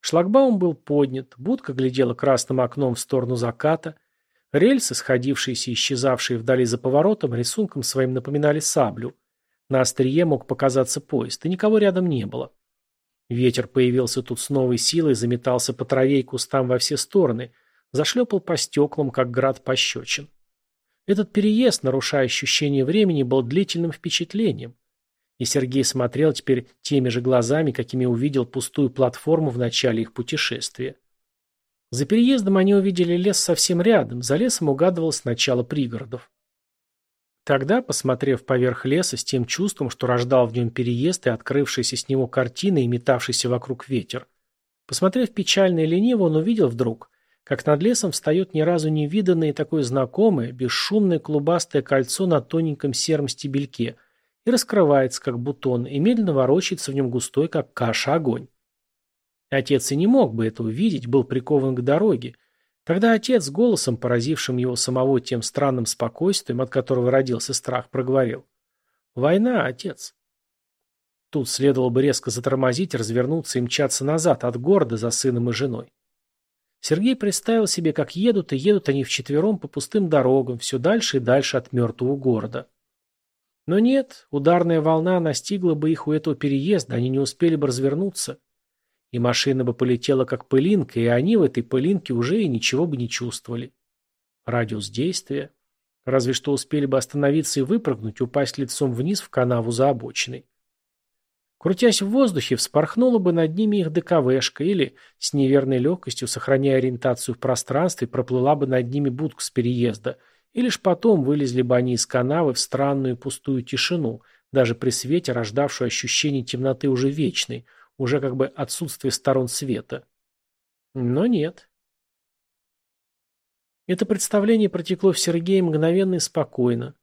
Шлагбаум был поднят, будка глядела красным окном в сторону заката – Рельсы, сходившиеся и исчезавшие вдали за поворотом, рисунком своим напоминали саблю. На острие мог показаться поезд, и никого рядом не было. Ветер появился тут с новой силой, заметался по траве и кустам во все стороны, зашлепал по стеклам, как град пощечин. Этот переезд, нарушая ощущение времени, был длительным впечатлением. И Сергей смотрел теперь теми же глазами, какими увидел пустую платформу в начале их путешествия. За переездом они увидели лес совсем рядом, за лесом угадывалось начало пригородов. Тогда, посмотрев поверх леса с тем чувством, что рождал в нем переезд и открывшаяся с него картина и метавшийся вокруг ветер, посмотрев печально и лениво, он увидел вдруг, как над лесом встает ни разу не виданное такое знакомое, бесшумное клубастое кольцо на тоненьком сером стебельке и раскрывается, как бутон, и медленно ворочается в нем густой, как каша, огонь. Отец и не мог бы этого видеть, был прикован к дороге. Тогда отец, голосом, поразившим его самого тем странным спокойствием, от которого родился страх, проговорил. «Война, отец». Тут следовало бы резко затормозить, развернуться и мчаться назад, от города за сыном и женой. Сергей представил себе, как едут, и едут они вчетвером по пустым дорогам, все дальше и дальше от мертвого города. Но нет, ударная волна настигла бы их у этого переезда, они не успели бы развернуться. И машина бы полетела как пылинка, и они в этой пылинке уже и ничего бы не чувствовали. Радиус действия. Разве что успели бы остановиться и выпрыгнуть, упасть лицом вниз в канаву за обочиной. Крутясь в воздухе, вспорхнула бы над ними их ДКВшка или, с неверной легкостью, сохраняя ориентацию в пространстве, проплыла бы над ними будка с переезда, и лишь потом вылезли бы они из канавы в странную пустую тишину, даже при свете, рождавшую ощущение темноты уже вечной, уже как бы отсутствие сторон света. Но нет. Это представление протекло в Сергее мгновенно и спокойно.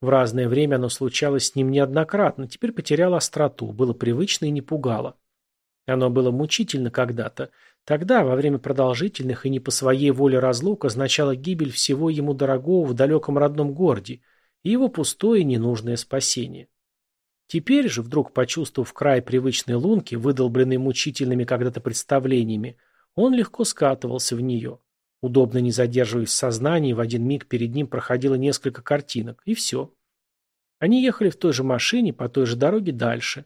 В разное время оно случалось с ним неоднократно, теперь потеряло остроту, было привычно и не пугало. Оно было мучительно когда-то. Тогда, во время продолжительных и не по своей воле разлук, означало гибель всего ему дорогого в далеком родном городе и его пустое ненужное спасение. Теперь же, вдруг почувствовав край привычной лунки, выдолбленной мучительными когда-то представлениями, он легко скатывался в нее. Удобно не задерживаясь в сознании, в один миг перед ним проходило несколько картинок, и все. Они ехали в той же машине, по той же дороге дальше.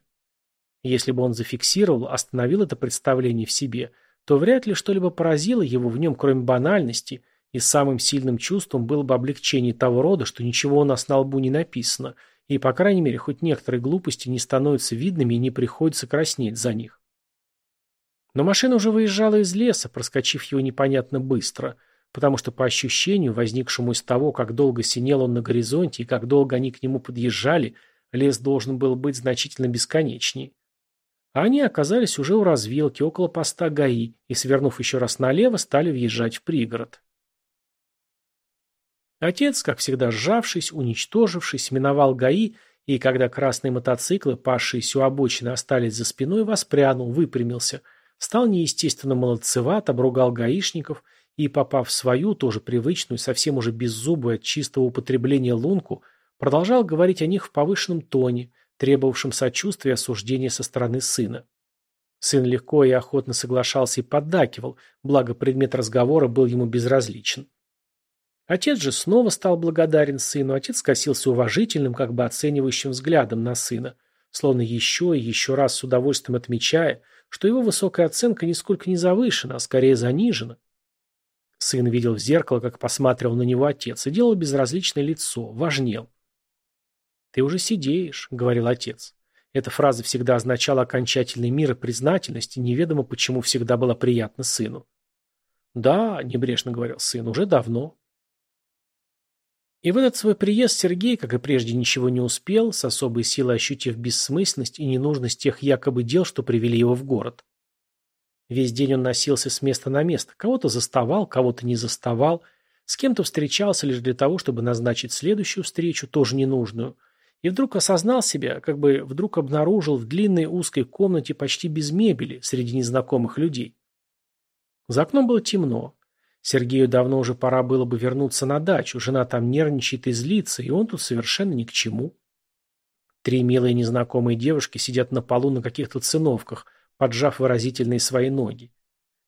Если бы он зафиксировал, остановил это представление в себе, то вряд ли что-либо поразило его в нем, кроме банальности, и самым сильным чувством было бы облегчение того рода, что ничего у нас на лбу не написано, и, по крайней мере, хоть некоторые глупости не становятся видными и не приходится краснеть за них. Но машина уже выезжала из леса, проскочив его непонятно быстро, потому что по ощущению, возникшему из того, как долго синел он на горизонте и как долго они к нему подъезжали, лес должен был быть значительно бесконечнее. А они оказались уже у развилки, около поста ГАИ, и, свернув еще раз налево, стали въезжать в пригород. Отец, как всегда сжавшись, уничтожившись, миновал ГАИ, и когда красные мотоциклы, пасшиеся у обочины, остались за спиной, воспрянул, выпрямился – Стал неестественно молодцеват, обругал гаишников и, попав в свою, тоже привычную, совсем уже беззубую от чистого употребления лунку, продолжал говорить о них в повышенном тоне, требовавшем сочувствия и осуждения со стороны сына. Сын легко и охотно соглашался и поддакивал, благо предмет разговора был ему безразличен. Отец же снова стал благодарен сыну, отец косился уважительным, как бы оценивающим взглядом на сына, словно еще и еще раз с удовольствием отмечая – что его высокая оценка нисколько не завышена, а скорее занижена. Сын видел в зеркало, как посматривал на него отец, и делал безразличное лицо, важнел. «Ты уже сидеешь», — говорил отец. Эта фраза всегда означала окончательный мир и признательность, и неведомо почему всегда была приятна сыну. «Да», — небрежно говорил сын, — «уже давно». И в этот свой приезд Сергей, как и прежде, ничего не успел, с особой силой ощутив бессмысленность и ненужность тех якобы дел, что привели его в город. Весь день он носился с места на место, кого-то заставал, кого-то не заставал, с кем-то встречался лишь для того, чтобы назначить следующую встречу, тоже ненужную, и вдруг осознал себя, как бы вдруг обнаружил в длинной узкой комнате почти без мебели среди незнакомых людей. За окном было темно. Сергею давно уже пора было бы вернуться на дачу, жена там нервничает и злится, и он тут совершенно ни к чему. Три милые незнакомые девушки сидят на полу на каких-то циновках, поджав выразительные свои ноги.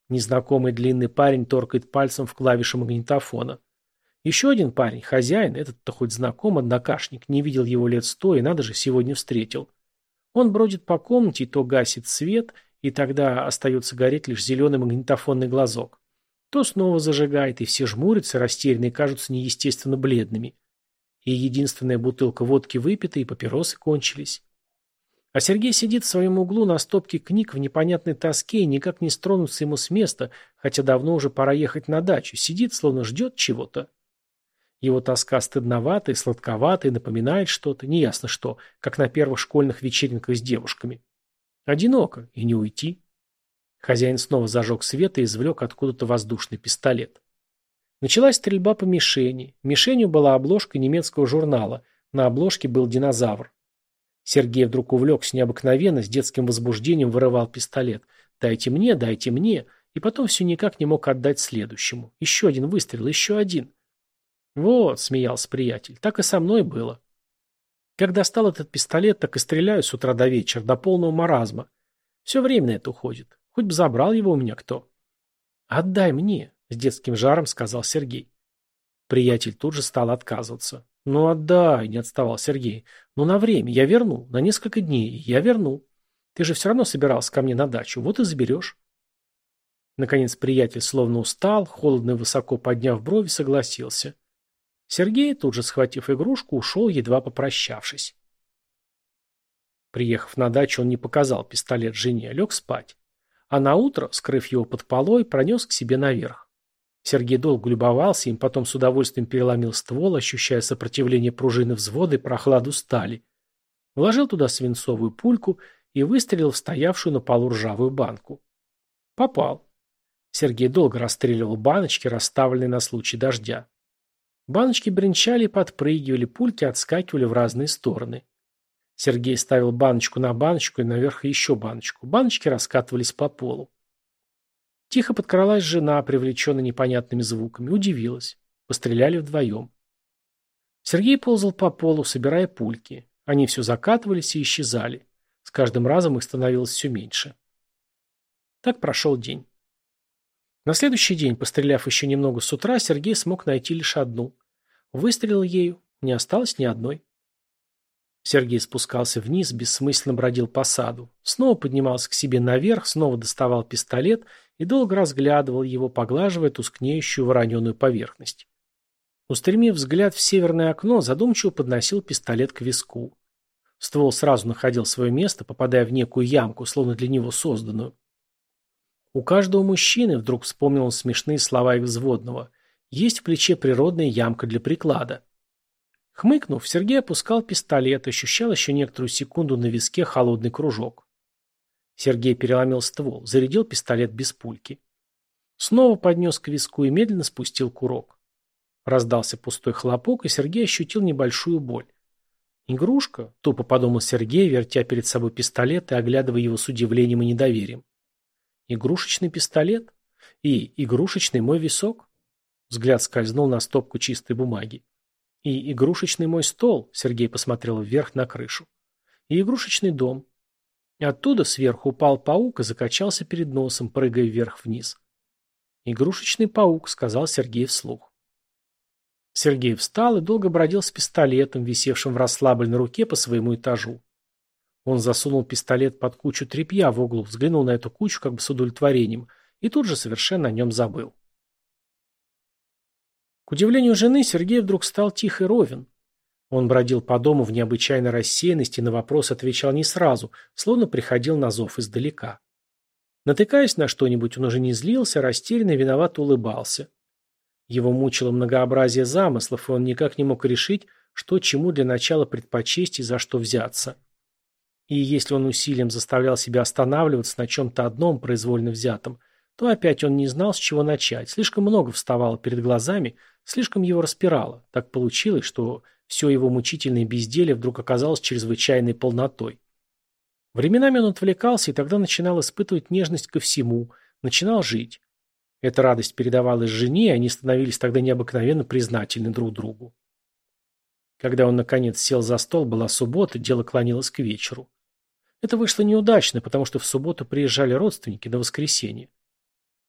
Незнакомый длинный парень торкает пальцем в клавиши магнитофона. Еще один парень, хозяин, этот-то хоть знаком, однокашник, не видел его лет сто и надо же, сегодня встретил. Он бродит по комнате, и то гасит свет, и тогда остается гореть лишь зеленый магнитофонный глазок то снова зажигает, и все жмурятся, растерянные, кажутся неестественно бледными. И единственная бутылка водки выпита, и папиросы кончились. А Сергей сидит в своем углу на стопке книг в непонятной тоске и никак не стронуться ему с места, хотя давно уже пора ехать на дачу. Сидит, словно ждет чего-то. Его тоска стыдноватая, сладковатая, напоминает что-то, неясно что, как на первых школьных вечеринках с девушками. Одиноко, и не уйти. Хозяин снова зажег свет и извлек откуда-то воздушный пистолет. Началась стрельба по мишени. Мишенью была обложка немецкого журнала. На обложке был динозавр. Сергей вдруг увлекся необыкновенно, с детским возбуждением вырывал пистолет. «Дайте мне, дайте мне!» И потом все никак не мог отдать следующему. Еще один выстрел, еще один. «Вот», — смеялся приятель, — «так и со мной было». Как достал этот пистолет, так и стреляю с утра до вечера, до полного маразма. Все время на это уходит. Хоть бы забрал его у меня кто. «Отдай мне», — с детским жаром сказал Сергей. Приятель тут же стал отказываться. «Ну отдай», — не отставал Сергей. «Ну на время, я верну, на несколько дней, я верну. Ты же все равно собирался ко мне на дачу, вот и заберешь». Наконец приятель словно устал, холодно и высоко подняв брови, согласился. Сергей, тут же схватив игрушку, ушел, едва попрощавшись. Приехав на дачу, он не показал пистолет жене, а лег спать. А на утро, скрыв его под полой, пронес к себе наверх. Сергей долго любовался им, потом с удовольствием переломил ствол, ощущая сопротивление пружины взвода и прохладу стали. Вложил туда свинцовую пульку и выстрелил в стоявшую на полу ржавую банку. Попал. Сергей долго расстреливал баночки, расставленные на случай дождя. Баночки бренчали и подпрыгивали, пульки отскакивали в разные стороны. Сергей ставил баночку на баночку и наверх еще баночку. Баночки раскатывались по полу. Тихо подкралась жена, привлеченная непонятными звуками, удивилась. Постреляли вдвоем. Сергей ползал по полу, собирая пульки. Они все закатывались и исчезали. С каждым разом их становилось все меньше. Так прошел день. На следующий день, постреляв еще немного с утра, Сергей смог найти лишь одну. Выстрелил ею, не осталось ни одной. Сергей спускался вниз, бессмысленно бродил по саду. Снова поднимался к себе наверх, снова доставал пистолет и долго разглядывал его, поглаживая тускнеющую вороненую поверхность. Устремив взгляд в северное окно, задумчиво подносил пистолет к виску. Ствол сразу находил свое место, попадая в некую ямку, словно для него созданную. У каждого мужчины, вдруг вспомнил смешные слова их взводного, есть в плече природная ямка для приклада. Хмыкнув, Сергей опускал пистолет, ощущал еще некоторую секунду на виске холодный кружок. Сергей переломил ствол, зарядил пистолет без пульки. Снова поднес к виску и медленно спустил курок. Раздался пустой хлопок, и Сергей ощутил небольшую боль. «Игрушка?» – тупо подумал Сергей, вертя перед собой пистолет и оглядывая его с удивлением и недоверием. «Игрушечный пистолет? И игрушечный мой висок?» Взгляд скользнул на стопку чистой бумаги. «И игрушечный мой стол», – Сергей посмотрел вверх на крышу. «И игрушечный дом. Оттуда сверху упал паук и закачался перед носом, прыгая вверх-вниз. «Игрушечный паук», — сказал Сергей вслух. Сергей встал и долго бродил с пистолетом, висевшим в расслабленной руке по своему этажу. Он засунул пистолет под кучу тряпья в углу, взглянул на эту кучу как бы с удовлетворением и тут же совершенно о нем забыл. К удивлению жены, Сергей вдруг стал тих и ровен. Он бродил по дому в необычайной рассеянности, на вопрос отвечал не сразу, словно приходил на зов издалека. Натыкаясь на что-нибудь, он уже не злился, растерянно и виновато улыбался. Его мучило многообразие замыслов, и он никак не мог решить, что чему для начала предпочесть и за что взяться. И если он усилием заставлял себя останавливаться на чем-то одном произвольно взятом, то опять он не знал, с чего начать. Слишком много вставало перед глазами, слишком его распирало. Так получилось, что все его мучительное безделие вдруг оказалось чрезвычайной полнотой. Временами он отвлекался и тогда начинал испытывать нежность ко всему, начинал жить. Эта радость передавалась жене, и они становились тогда необыкновенно признательны друг другу. Когда он, наконец, сел за стол, была суббота, дело клонилось к вечеру. Это вышло неудачно, потому что в субботу приезжали родственники до воскресенья.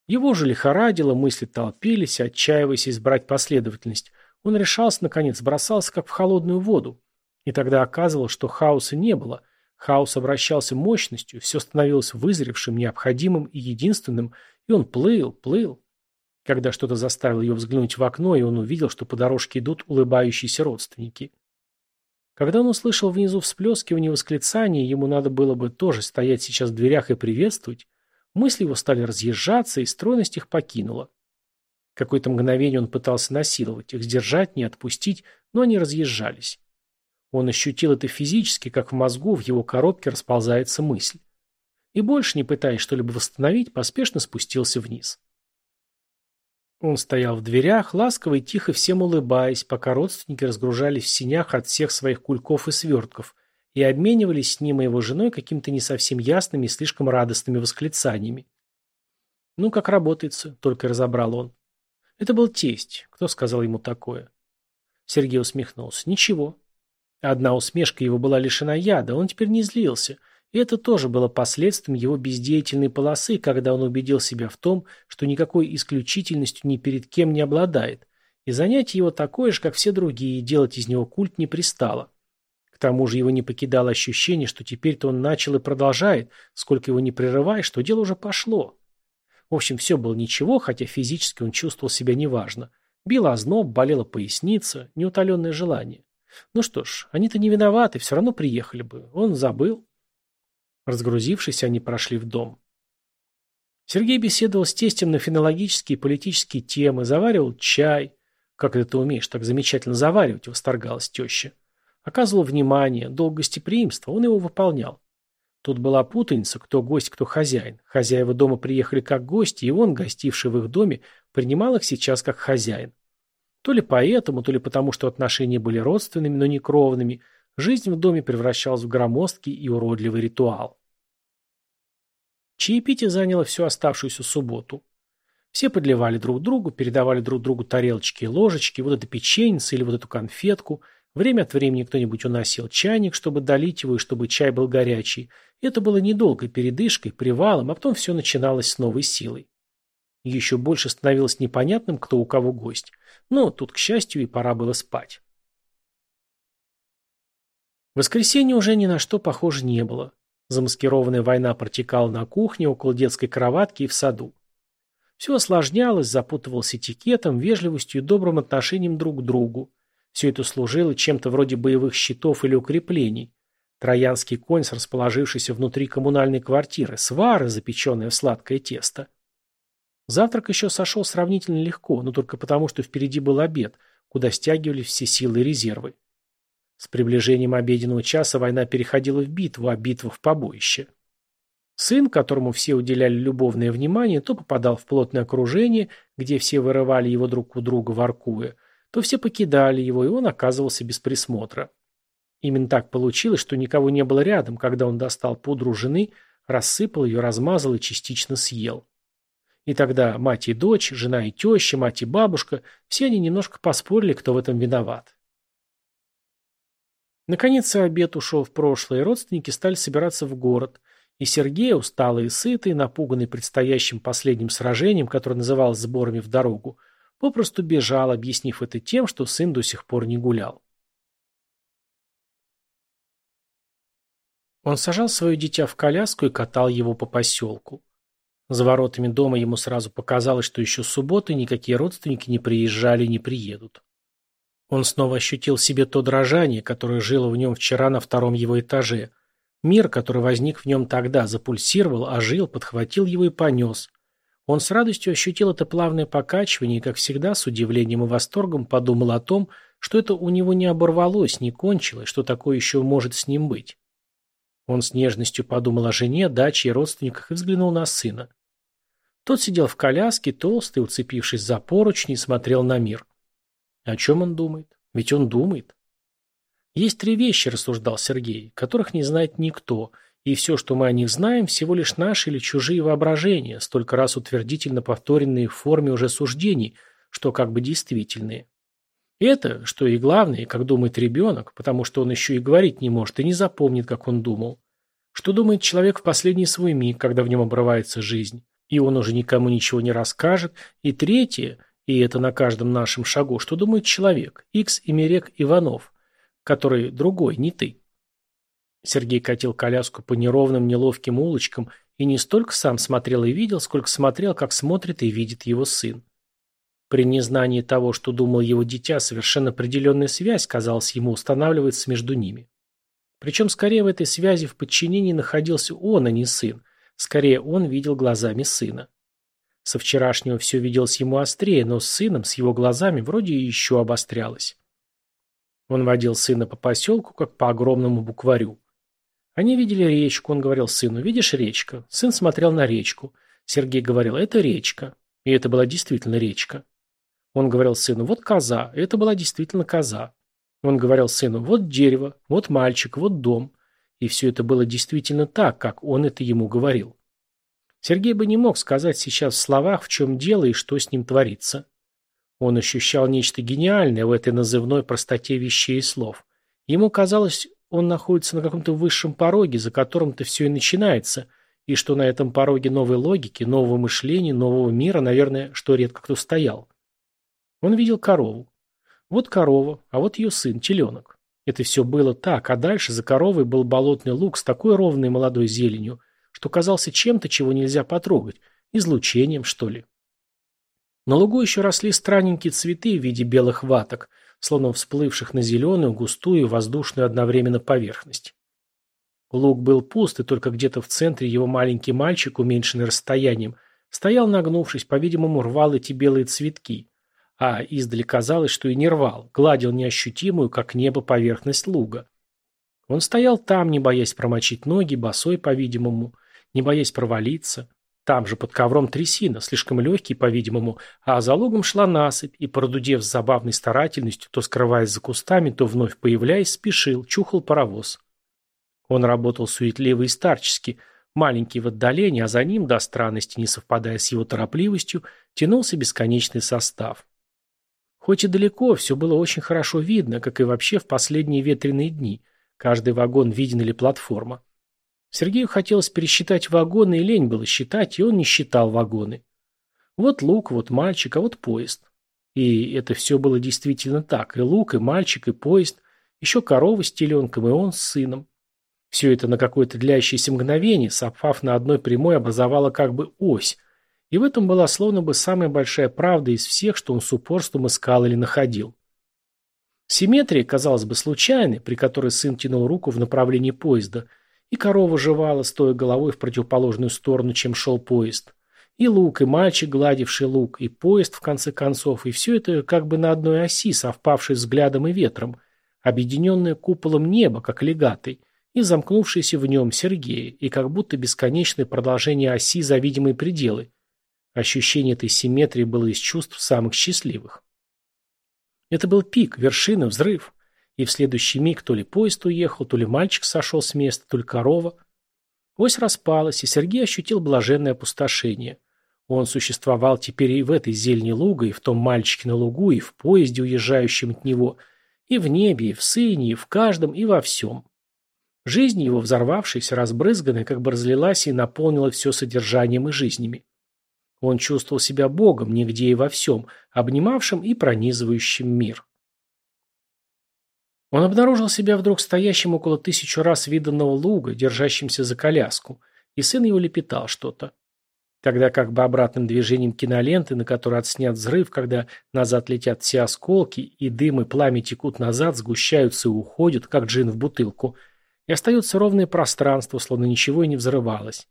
Его же лихорадило, мысли толпились, отчаиваясь избрать последовательность, он решался, наконец, бросался как в холодную воду. И тогда оказывалось, что хаоса не было. Хаос обращался мощностью, все становилось вызревшим, необходимым и единственным, и он плыл, плыл. Когда что-то заставило его взглянуть в окно, и он увидел, что по дорожке идут улыбающиеся родственники. Когда он услышал внизу всплескивание и восклицания, ему надо было бы тоже стоять сейчас в дверях и приветствовать, мысли его стали разъезжаться, и стройность их покинула. Какое-то мгновение он пытался насиловать их, сдержать, не отпустить, но они разъезжались. Он ощутил это физически, как в мозгу в его коробке расползается мысль. И больше, не пытаясь что-либо восстановить, поспешно спустился вниз. Он стоял в дверях, ласково и тихо всем улыбаясь, пока родственники разгружались в синях от всех своих кульков и свертков и обменивались с ним и его женой какими-то не совсем ясными и слишком радостными восклицаниями. «Ну, как работается», — только разобрал он. Это был тесть. Кто сказал ему такое? Сергей усмехнулся. Ничего. Одна усмешка его была лишена яда, он теперь не злился. Это тоже было последствием его бездеятельной полосы, когда он убедил себя в том, что никакой исключительностью ни перед кем не обладает, И занятие его такое же, как все другие, и делать из него культ не пристало. К тому же его не покидало ощущение, что теперь-то он начал и продолжает, сколько его не прерывая, что дело уже пошло. В общем, все было ничего, хотя физически он чувствовал себя неважно. Бил озноб, болела поясница, неутоленное желание. Ну что ж, они-то не виноваты, все равно приехали бы. Он забыл. Разгрузившись, они прошли в дом. Сергей беседовал с тестем на фенологические и политические темы, заваривал чай. «Как это ты умеешь так замечательно заваривать?» – восторгалась теща. Оказывал внимание, долг гостеприимства, он его выполнял. Тут была путаница, кто гость, кто хозяин. Хозяева дома приехали как гости, и он, гостивший в их доме, принимал их сейчас как хозяин. То ли поэтому, то ли потому, что отношения были родственными, но не кровными, жизнь в доме превращалась в громоздкий и уродливый ритуал. Чаепитие заняло всю оставшуюся субботу. Все подливали друг другу, передавали друг другу тарелочки и ложечки, вот это печеньце или вот эту конфетку. Время от времени кто-нибудь уносил чайник, чтобы долить его и чтобы чай был горячий. это было недолгой передышкой, привалом, а потом все начиналось с новой силой. Еще больше становилось непонятным, кто у кого гость. Но тут, к счастью, и пора было спать. Воскресенье уже ни на что похоже не было. Замаскированная война протекала на кухне, около детской кроватки и в саду. Все осложнялось, запутывалось этикетом, вежливостью и добрым отношением друг к другу. Все это служило чем-то вроде боевых щитов или укреплений. Троянский конь, расположившийся внутри коммунальной квартиры, свары, запеченные в сладкое тесто. Завтрак еще сошел сравнительно легко, но только потому, что впереди был обед, куда стягивались все силы и резервы. С приближением обеденного часа война переходила в битву, а битва в побоище. Сын, которому все уделяли любовное внимание, то попадал в плотное окружение, где все вырывали его друг у друга, воркуя, то все покидали его, и он оказывался без присмотра. Именно так получилось, что никого не было рядом, когда он достал пудру жены, рассыпал ее, размазал и частично съел. И тогда мать и дочь, жена и теща, мать и бабушка, все они немножко поспорили, кто в этом виноват. Наконец обед ушел в прошлое, и родственники стали собираться в город, и Сергей, усталый и сытый, напуганный предстоящим последним сражением, которое называлось сборами в дорогу, попросту бежал, объяснив это тем, что сын до сих пор не гулял. Он сажал свое дитя в коляску и катал его по поселку. За воротами дома ему сразу показалось, что еще субботы никакие родственники не приезжали и не приедут. Он снова ощутил в себе то дрожание, которое жило в нем вчера на втором его этаже. Мир, который возник в нем тогда, запульсировал, ожил, подхватил его и понес. Он с радостью ощутил это плавное покачивание и, как всегда, с удивлением и восторгом подумал о том, что это у него не оборвалось, не кончилось, что такое еще может с ним быть. Он с нежностью подумал о жене, даче и родственниках и взглянул на сына. Тот сидел в коляске, толстый, уцепившись за поручни, и смотрел на мир. О чем он думает? Ведь он думает. Есть три вещи, рассуждал Сергей, которых не знает никто, и все, что мы о них знаем, всего лишь наши или чужие воображения, столько раз утвердительно повторенные в форме уже суждений, что как бы действительные. Это, что и главное, как думает ребенок, потому что он еще и говорить не может и не запомнит, как он думал. Что думает человек в последний свой миг, когда в нем обрывается жизнь и он уже никому ничего не расскажет. И третье, и это на каждом нашем шагу, что думает человек, Икс Имерек Иванов, который другой, не ты. Сергей катил коляску по неровным, неловким улочкам и не столько сам смотрел и видел, сколько смотрел, как смотрит и видит его сын. При незнании того, что думал его дитя, совершенно определенная связь, казалось, ему устанавливается между ними. Причем скорее в этой связи в подчинении находился он, а не сын, Скорее, он видел глазами сына. Со вчерашнего все виделось ему острее, но с сыном, с его глазами, вроде еще обострялось. Он водил сына по поселку, как по огромному букварю. Они видели речку, он говорил сыну, видишь речка? Сын смотрел на речку. Сергей говорил, это речка. И это была действительно речка. Он говорил сыну, вот коза, и это была действительно коза. Он говорил сыну, вот дерево, вот мальчик, вот дом. И все это было действительно так, как он это ему говорил. Сергей бы не мог сказать сейчас в словах, в чем дело и что с ним творится. Он ощущал нечто гениальное в этой назывной простоте вещей и слов. Ему казалось, он находится на каком-то высшем пороге, за которым-то все и начинается, и что на этом пороге новой логики, нового мышления, нового мира, наверное, что редко кто стоял. Он видел корову. Вот корова, а вот ее сын, теленок. Это все было так, а дальше за коровой был болотный луг с такой ровной молодой зеленью, что казался чем-то, чего нельзя потрогать, излучением, что ли. На лугу еще росли странненькие цветы в виде белых ваток, словно всплывших на зеленую, густую и воздушную одновременно поверхность. Луг был пуст, и только где-то в центре его маленький мальчик, уменьшенный расстоянием, стоял нагнувшись, по-видимому, рвал эти белые цветки, а издали казалось, что и не рвал, гладил неощутимую, как небо, поверхность луга. Он стоял там, не боясь промочить ноги, босой, по-видимому, не боясь провалиться. Там же под ковром трясина, слишком легкий, по-видимому, а за лугом шла насыпь, и, продудев с забавной старательностью, то скрываясь за кустами, то вновь появляясь, спешил, чухал паровоз. Он работал суетливо и старчески, маленький в отдалении, а за ним, до странности не совпадая с его торопливостью, тянулся бесконечный состав. Хоть и далеко, все было очень хорошо видно, как и вообще в последние ветреные дни. Каждый вагон виден или платформа. Сергею хотелось пересчитать вагоны, и лень было считать, и он не считал вагоны. Вот лук, вот мальчик, а вот поезд. И это все было действительно так. И лук, и мальчик, и поезд. Еще корова с теленком, и он с сыном. Все это на какое-то длящееся мгновение, сопав на одной прямой, образовало как бы ось – и в этом была словно бы самая большая правда из всех, что он с упорством искал или находил. Симметрия, казалось бы, случайной, при которой сын тянул руку в направлении поезда, и корова жевала, стоя головой в противоположную сторону, чем шел поезд. И лук, и мальчик, гладивший лук, и поезд, в конце концов, и все это как бы на одной оси, совпавшей взглядом и ветром, объединенное куполом неба, как легатый, и замкнувшийся в нем Сергея, и как будто бесконечное продолжение оси за видимые пределы, Ощущение этой симметрии было из чувств самых счастливых. Это был пик, вершина, взрыв. И в следующий миг то ли поезд уехал, то ли мальчик сошел с места, то ли корова. Ось распалась, и Сергей ощутил блаженное опустошение. Он существовал теперь и в этой зелени луга, и в том мальчике на лугу, и в поезде, уезжающем от него, и в небе, и в сыне, и в каждом, и во всем. Жизнь его, взорвавшаяся, разбрызганная, как бы разлилась и наполнила все содержанием и жизнями. Он чувствовал себя Богом нигде и во всем, обнимавшим и пронизывающим мир. Он обнаружил себя вдруг стоящим около тысячу раз виданного луга, держащимся за коляску, и сын его лепетал что-то. Тогда как бы обратным движением киноленты, на которой отснят взрыв, когда назад летят все осколки, и дым и пламя текут назад, сгущаются и уходят, как джин в бутылку, и остается ровное пространство, словно ничего и не взрывалось.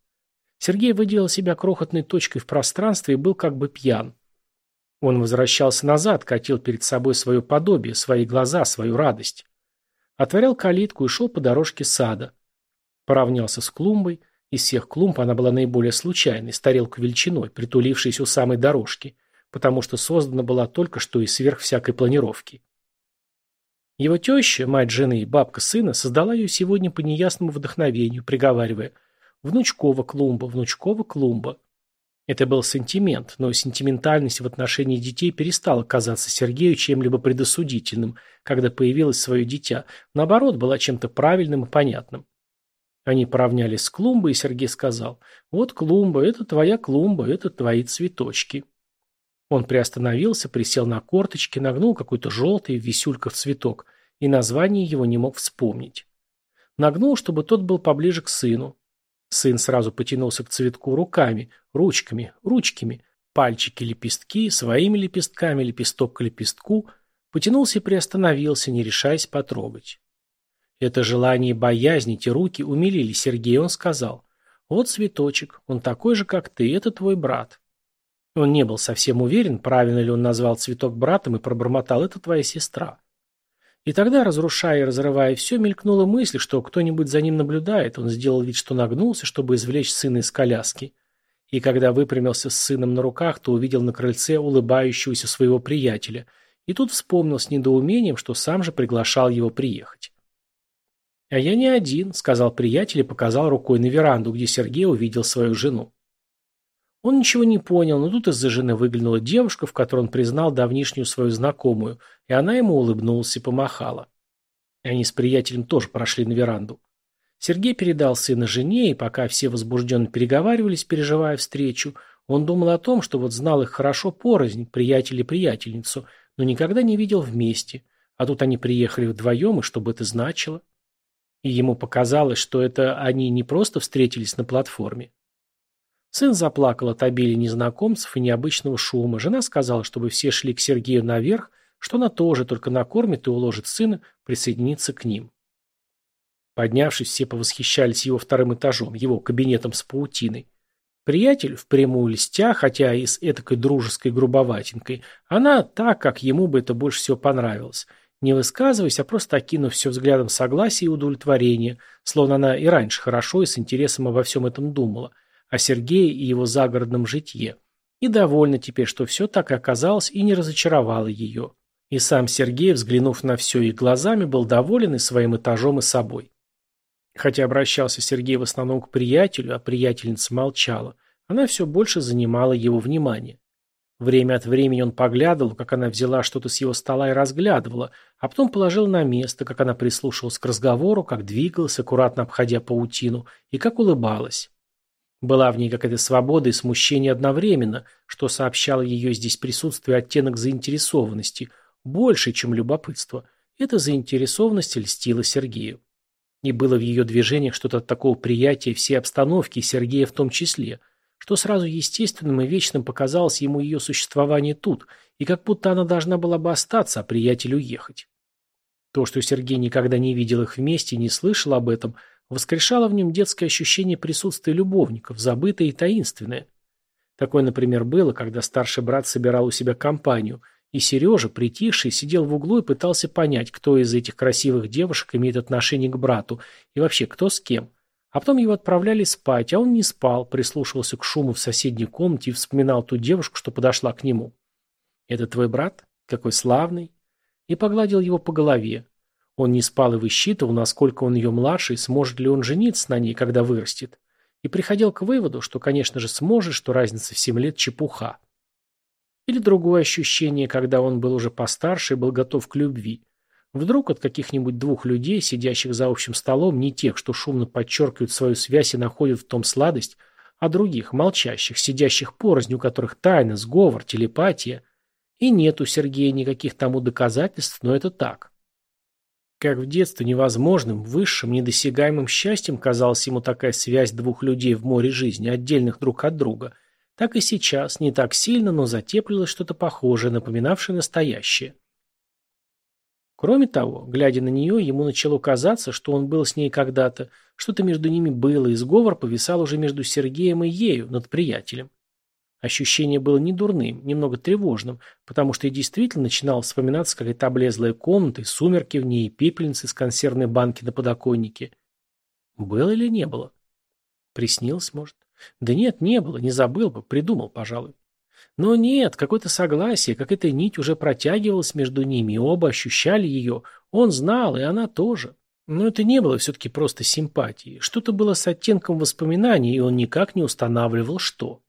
Сергей выделил себя крохотной точкой в пространстве и был как бы пьян. Он возвращался назад, катил перед собой свое подобие, свои глаза, свою радость. Отворял калитку и шел по дорожке сада. Поравнялся с клумбой. Из всех клумб она была наиболее случайной, с тарелку величиной, притулившейся у самой дорожки, потому что создана была только что и сверх всякой планировки. Его теща, мать жены и бабка сына, создала ее сегодня по неясному вдохновению, приговаривая – Внучкова клумба, внучкова клумба. Это был сентимент, но сентиментальность в отношении детей перестала казаться Сергею чем-либо предосудительным, когда появилось свое дитя. Наоборот, была чем-то правильным и понятным. Они поравнялись с клумбой, и Сергей сказал, «Вот клумба, это твоя клумба, это твои цветочки». Он приостановился, присел на корточки, нагнул какой-то желтый висюльков цветок, и название его не мог вспомнить. Нагнул, чтобы тот был поближе к сыну. Сын сразу потянулся к цветку руками, ручками, ручками, пальчики-лепестки, своими лепестками, лепесток к лепестку, потянулся и приостановился, не решаясь потрогать. Это желание и боязнь, эти руки умилили Сергея, он сказал, «Вот цветочек, он такой же, как ты, это твой брат». Он не был совсем уверен, правильно ли он назвал цветок братом и пробормотал, «это твоя сестра». И тогда, разрушая и разрывая все, мелькнула мысль, что кто-нибудь за ним наблюдает. Он сделал вид, что нагнулся, чтобы извлечь сына из коляски. И когда выпрямился с сыном на руках, то увидел на крыльце улыбающегося своего приятеля. И тут вспомнил с недоумением, что сам же приглашал его приехать. «А я не один», — сказал приятель и показал рукой на веранду, где Сергей увидел свою жену. Он ничего не понял, но тут из-за жены выглянула девушка, в которой он признал давнишнюю свою знакомую, и она ему улыбнулась и помахала. И они с приятелем тоже прошли на веранду. Сергей передал сына жене, и пока все возбужденно переговаривались, переживая встречу, Он думал о том, что вот знал их хорошо порознь, приятель и приятельницу, но никогда не видел вместе. А тут они приехали вдвоем, и что бы это значило? И ему показалось, что это они не просто встретились на платформе. Сын заплакал от обилия незнакомцев и необычного шума. Жена сказала, чтобы все шли к Сергею наверх, что она тоже только накормит и уложит сына присоединиться к ним. Поднявшись, все повосхищались его вторым этажом, его кабинетом с паутиной. Приятель в прямую листя, хотя и с этакой дружеской грубоватенькой, она так, как ему бы это больше всего понравилось. Не высказываясь, а просто окинув все взглядом согласия и удовлетворения, словно она и раньше хорошо и с интересом обо всем этом думала, о Сергее и его загородном житье. И довольна теперь, что все так и оказалось и не разочаровало ее. И сам Сергей, взглянув на все их глазами, был доволен и своим этажом, и собой. Хотя обращался Сергей в основном к приятелю, а приятельница молчала, она все больше занимала его внимание. Время от времени он поглядывал, как она взяла что-то с его стола и разглядывала, а потом положил на место, как она прислушивалась к разговору, как двигалась, аккуратно обходя паутину, и как улыбалась. Была в ней какая-то свобода и смущение одновременно, что сообщало ее здесь присутствие оттенок заинтересованности, больше, чем любопытство. Эта заинтересованность льстила Сергею. И было в ее движениях что-то от такого приятия всей обстановки, Сергея в том числе, что сразу естественным и вечным показалось ему ее существование тут, и как будто она должна была бы остаться, а приятель уехать. То, что Сергей никогда не видел их вместе и не слышал об этом, воскрешало в нем детское ощущение присутствия любовников, забытое и таинственное. Такое, например, было, когда старший брат собирал у себя компанию – и Сережа, притихший, сидел в углу и пытался понять, кто из этих красивых девушек имеет отношение к брату, и вообще кто с кем. А потом его отправляли спать, а он не спал, прислушивался к шуму в соседней комнате и вспоминал ту девушку, что подошла к нему. «Это твой брат? Какой славный!» И погладил его по голове. Он не спал и высчитывал, насколько он ее младше, и сможет ли он жениться на ней, когда вырастет. И приходил к выводу, что, конечно же, сможет, что разница в семь лет чепуха. Или другое ощущение, когда он был уже постарше и был готов к любви. Вдруг от каких-нибудь двух людей, сидящих за общим столом, не тех, что шумно подчеркивают свою связь и находят в том сладость, а других, молчащих, сидящих порознь, у которых тайна, сговор, телепатия. И нет у Сергея никаких тому доказательств, но это так. Как в детстве невозможным, высшим, недосягаемым счастьем казалась ему такая связь двух людей в море жизни, отдельных друг от друга – так и сейчас, не так сильно, но затеплилось что-то похожее, напоминавшее настоящее. Кроме того, глядя на нее, ему начало казаться, что он был с ней когда-то, что-то между ними было, и сговор повисал уже между Сергеем и ею, над приятелем. Ощущение было не дурным, немного тревожным, потому что и действительно начинал вспоминаться какая-то облезлая комната, сумерки в ней, и пепельницы с консервной банки на подоконнике. Было или не было? Приснилось, может? Да нет, не было, не забыл бы, придумал, пожалуй. Но нет, какое-то согласие, какая-то нить уже протягивалась между ними, и оба ощущали ее. Он знал, и она тоже. Но это не было все-таки просто симпатии. Что-то было с оттенком воспоминаний, и он никак не устанавливал, что.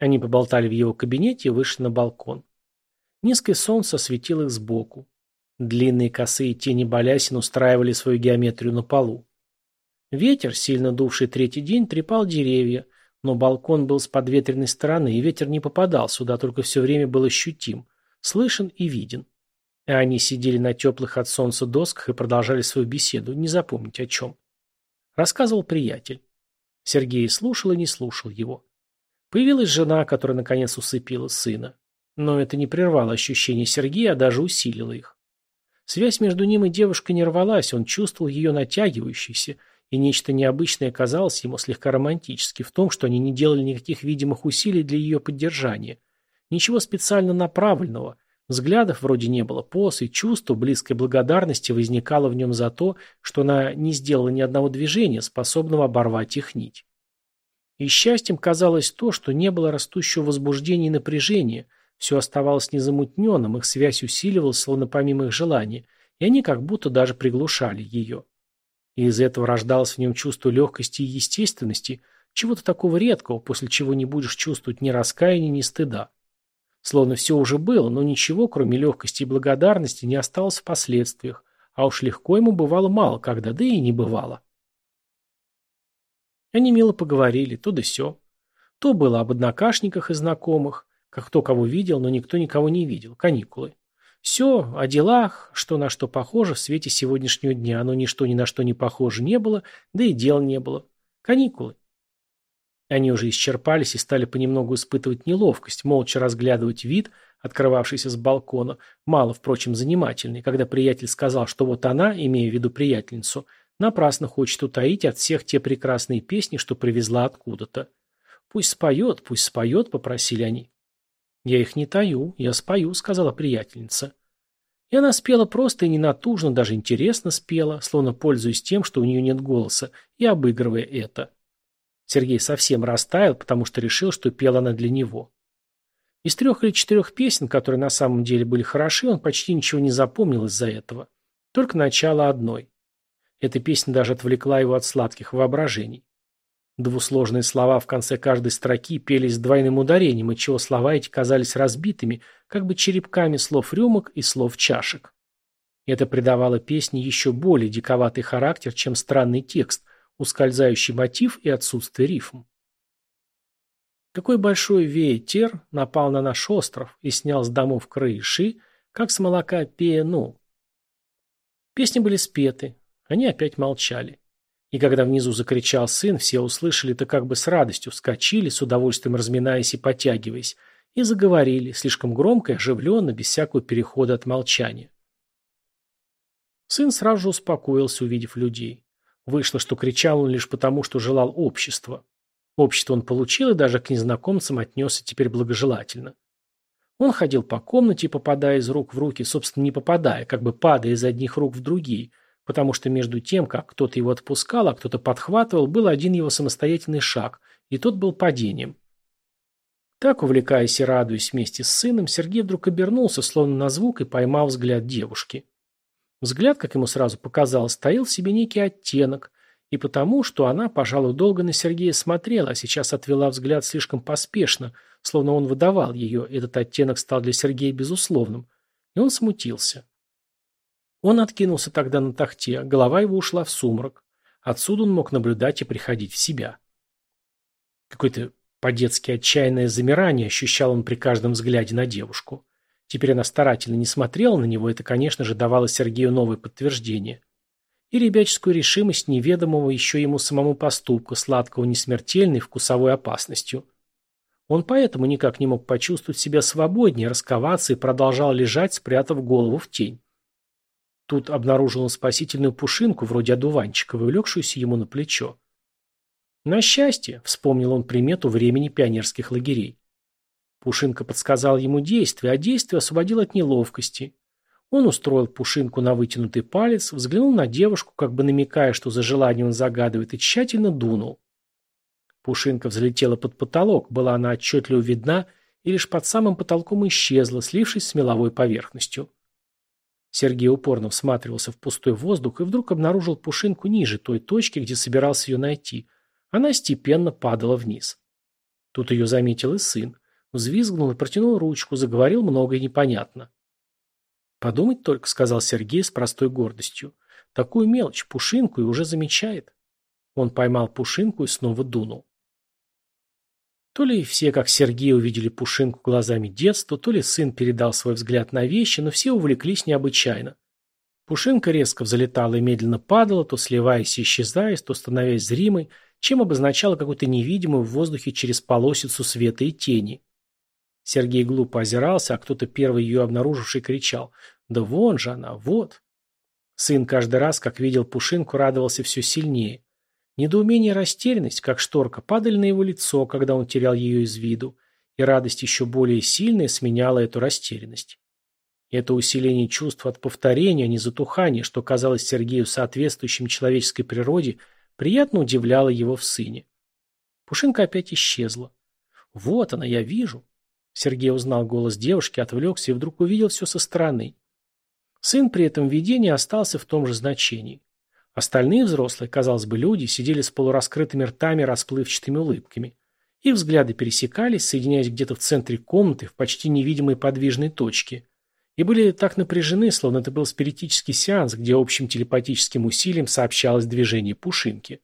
Они поболтали в его кабинете и вышли на балкон. Низкое солнце осветило их сбоку. Длинные косые тени балясин устраивали свою геометрию на полу. Ветер, сильно дувший третий день, трепал деревья, но балкон был с подветренной стороны, и ветер не попадал сюда, только все время был ощутим, слышен и виден. И они сидели на теплых от солнца досках и продолжали свою беседу, не запомнить о чем. Рассказывал приятель. Сергей слушал и не слушал его. Появилась жена, которая наконец усыпила сына. Но это не прервало ощущения Сергея, а даже усилило их. Связь между ним и девушкой не рвалась, он чувствовал ее натягивающейся, и нечто необычное казалось ему слегка романтически в том, что они не делали никаких видимых усилий для ее поддержания. Ничего специально направленного. Взглядов вроде не было, поз и чувство близкой благодарности возникало в нем за то, что она не сделала ни одного движения, способного оборвать их нить. И счастьем казалось то, что не было растущего возбуждения и напряжения, все оставалось незамутненным, их связь усиливалась, словно помимо их желания, и они как будто даже приглушали ее. И из этого рождалось в нем чувство легкости и естественности, чего-то такого редкого, после чего не будешь чувствовать ни раскаяния, ни стыда. Словно все уже было, но ничего, кроме легкости и благодарности, не осталось в последствиях, а уж легко ему бывало мало когда, да и не бывало. Они мило поговорили, то да сё. То было об однокашниках и знакомых, как кто кого видел, но никто никого не видел, каникулы. Все о делах, что на что похоже в свете сегодняшнего дня. Оно ничто ни на что не похоже не было, да и дел не было. Каникулы. Они уже исчерпались и стали понемногу испытывать неловкость, молча разглядывать вид, открывавшийся с балкона, мало, впрочем, занимательный, когда приятель сказал, что вот она, имея в виду приятельницу, напрасно хочет утаить от всех те прекрасные песни, что привезла откуда-то. «Пусть споет, пусть споет», — попросили они. «Я их не таю, я спою», — сказала приятельница. И она спела просто и ненатужно, даже интересно спела, словно пользуясь тем, что у нее нет голоса, и обыгрывая это. Сергей совсем растаял, потому что решил, что пела она для него. Из трех или четырех песен, которые на самом деле были хороши, он почти ничего не запомнил из-за этого. Только начало одной. Эта песня даже отвлекла его от сладких воображений. Двусложные слова в конце каждой строки пелись с двойным ударением, отчего слова эти казались разбитыми, как бы черепками слов рюмок и слов чашек. Это придавало песне еще более диковатый характер, чем странный текст, ускользающий мотив и отсутствие рифм. Какой большой ветер напал на наш остров и снял с домов крыши, как с молока пену. Песни были спеты, они опять молчали. И когда внизу закричал сын, все услышали это как бы с радостью, вскочили, с удовольствием разминаясь и потягиваясь, и заговорили, слишком громко и оживленно, без всякого перехода от молчания. Сын сразу же успокоился, увидев людей. Вышло, что кричал он лишь потому, что желал общества. Общество он получил и даже к незнакомцам отнесся теперь благожелательно. Он ходил по комнате, попадая из рук в руки, собственно, не попадая, как бы падая из одних рук в другие, потому что между тем, как кто-то его отпускал, а кто-то подхватывал, был один его самостоятельный шаг, и тот был падением. Так, увлекаясь и радуясь вместе с сыном, Сергей вдруг обернулся, словно на звук, и поймал взгляд девушки. Взгляд, как ему сразу показалось, стоял в себе некий оттенок, и потому, что она, пожалуй, долго на Сергея смотрела, а сейчас отвела взгляд слишком поспешно, словно он выдавал ее, этот оттенок стал для Сергея безусловным, и он смутился. Он откинулся тогда на тахте, голова его ушла в сумрак. Отсюда он мог наблюдать и приходить в себя. Какое-то по-детски отчаянное замирание ощущал он при каждом взгляде на девушку. Теперь она старательно не смотрела на него, это, конечно же, давало Сергею новое подтверждение. И ребяческую решимость неведомого еще ему самому поступка, сладкого несмертельной вкусовой опасностью. Он поэтому никак не мог почувствовать себя свободнее, расковаться и продолжал лежать, спрятав голову в тень. Тут обнаружил он спасительную пушинку, вроде одуванчика, вылегшуюся ему на плечо. На счастье, вспомнил он примету времени пионерских лагерей. Пушинка подсказал ему действие, а действие освободило от неловкости. Он устроил Пушинку на вытянутый палец, взглянул на девушку, как бы намекая, что за желание он загадывает, и тщательно дунул. Пушинка взлетела под потолок, была она отчетливо видна, и лишь под самым потолком исчезла, слившись с меловой поверхностью. Сергей упорно всматривался в пустой воздух и вдруг обнаружил Пушинку ниже той точки, где собирался ее найти. Она степенно падала вниз. Тут ее заметил и сын. Взвизгнул и протянул ручку, заговорил много и непонятно. «Подумать только», — сказал Сергей с простой гордостью. «Такую мелочь, пушинку, и уже замечает». Он поймал пушинку и снова дунул. То ли все, как Сергей, увидели Пушинку глазами детства, то ли сын передал свой взгляд на вещи, но все увлеклись необычайно. Пушинка резко взлетала и медленно падала, то сливаясь и исчезая, то становясь зримой, чем обозначала какую-то невидимую в воздухе через полосицу света и тени. Сергей глупо озирался, а кто-то первый ее обнаруживший кричал «Да вон же она, вот!». Сын каждый раз, как видел Пушинку, радовался все сильнее. Недоумение и растерянность, как шторка, падали на его лицо, когда он терял ее из виду, и радость еще более сильная сменяла эту растерянность. Это усиление чувств от повторения, а не затухания, что казалось Сергею соответствующим человеческой природе, приятно удивляло его в сыне. Пушинка опять исчезла. «Вот она, я вижу. Сергей узнал голос девушки, отвлекся и вдруг увидел все со стороны. Сын при этом видении остался в том же значении. Остальные взрослые, казалось бы, люди, сидели с полураскрытыми ртами расплывчатыми улыбками. Их взгляды пересекались, соединяясь где-то в центре комнаты, в почти невидимой подвижной точке. И были так напряжены, словно это был спиритический сеанс, где общим телепатическим усилием сообщалось движение пушинки.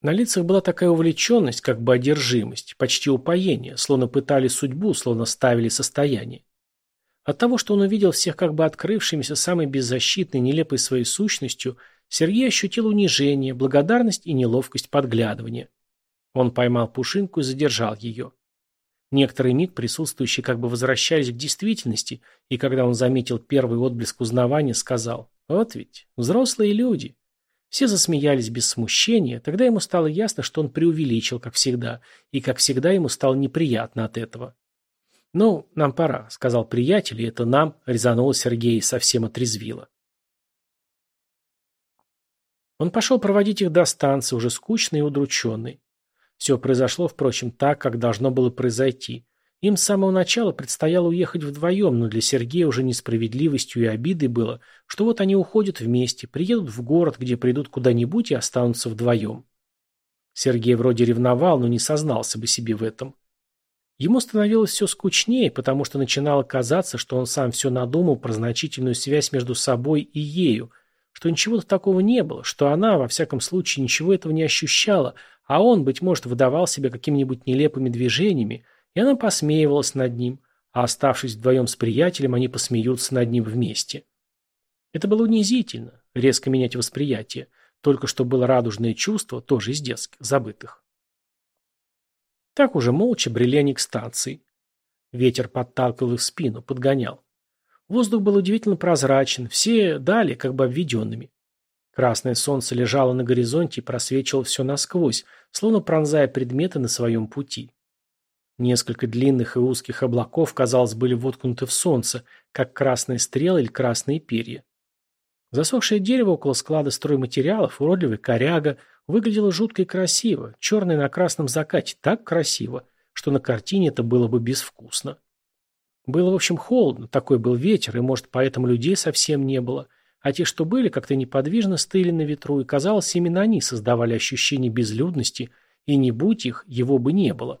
На лицах была такая увлеченность, как бы одержимость, почти упоение, словно пытали судьбу, словно ставили состояние. От того, что он увидел всех как бы открывшимися самой беззащитной, нелепой своей сущностью, Сергей ощутил унижение, благодарность и неловкость подглядывания. Он поймал пушинку и задержал ее. Некоторый миг присутствующие как бы возвращались к действительности, и когда он заметил первый отблеск узнавания, сказал «Вот ведь, взрослые люди». Все засмеялись без смущения, тогда ему стало ясно, что он преувеличил, как всегда, и, как всегда, ему стало неприятно от этого. «Ну, нам пора», — сказал приятель, и это «нам» резануло Сергея и совсем отрезвило. Он пошел проводить их до станции, уже скучный и удрученный. Все произошло, впрочем, так, как должно было произойти. Им с самого начала предстояло уехать вдвоем, но для Сергея уже несправедливостью и обидой было, что вот они уходят вместе, приедут в город, где придут куда-нибудь и останутся вдвоем. Сергей вроде ревновал, но не сознался бы себе в этом. Ему становилось все скучнее, потому что начинало казаться, что он сам все надумал про значительную связь между собой и ею, что ничего такого не было, что она, во всяком случае, ничего этого не ощущала, а он, быть может, выдавал себя какими-нибудь нелепыми движениями, и она посмеивалась над ним, а оставшись вдвоем с приятелем, они посмеются над ним вместе. Это было унизительно, резко менять восприятие. Только что было радужное чувство, тоже из детских, забытых. Так уже молча брели они к станции. Ветер подталкивал их в спину, подгонял. Воздух был удивительно прозрачен, все дали как бы обведенными. Красное солнце лежало на горизонте и просвечивало все насквозь, словно пронзая предметы на своем пути. Несколько длинных и узких облаков, казалось, были воткнуты в солнце, как красные стрелы или красные перья. Засохшее дерево около склада стройматериалов, уродливый коряга, выглядело жутко и красиво, черное на красном закате, так красиво, что на картине это было бы безвкусно. Было, в общем, холодно, такой был ветер, и, может, поэтому людей совсем не было. А те, что были, как-то неподвижно стыли на ветру, и, казалось, именно они создавали ощущение безлюдности, и не будь их, его бы не было.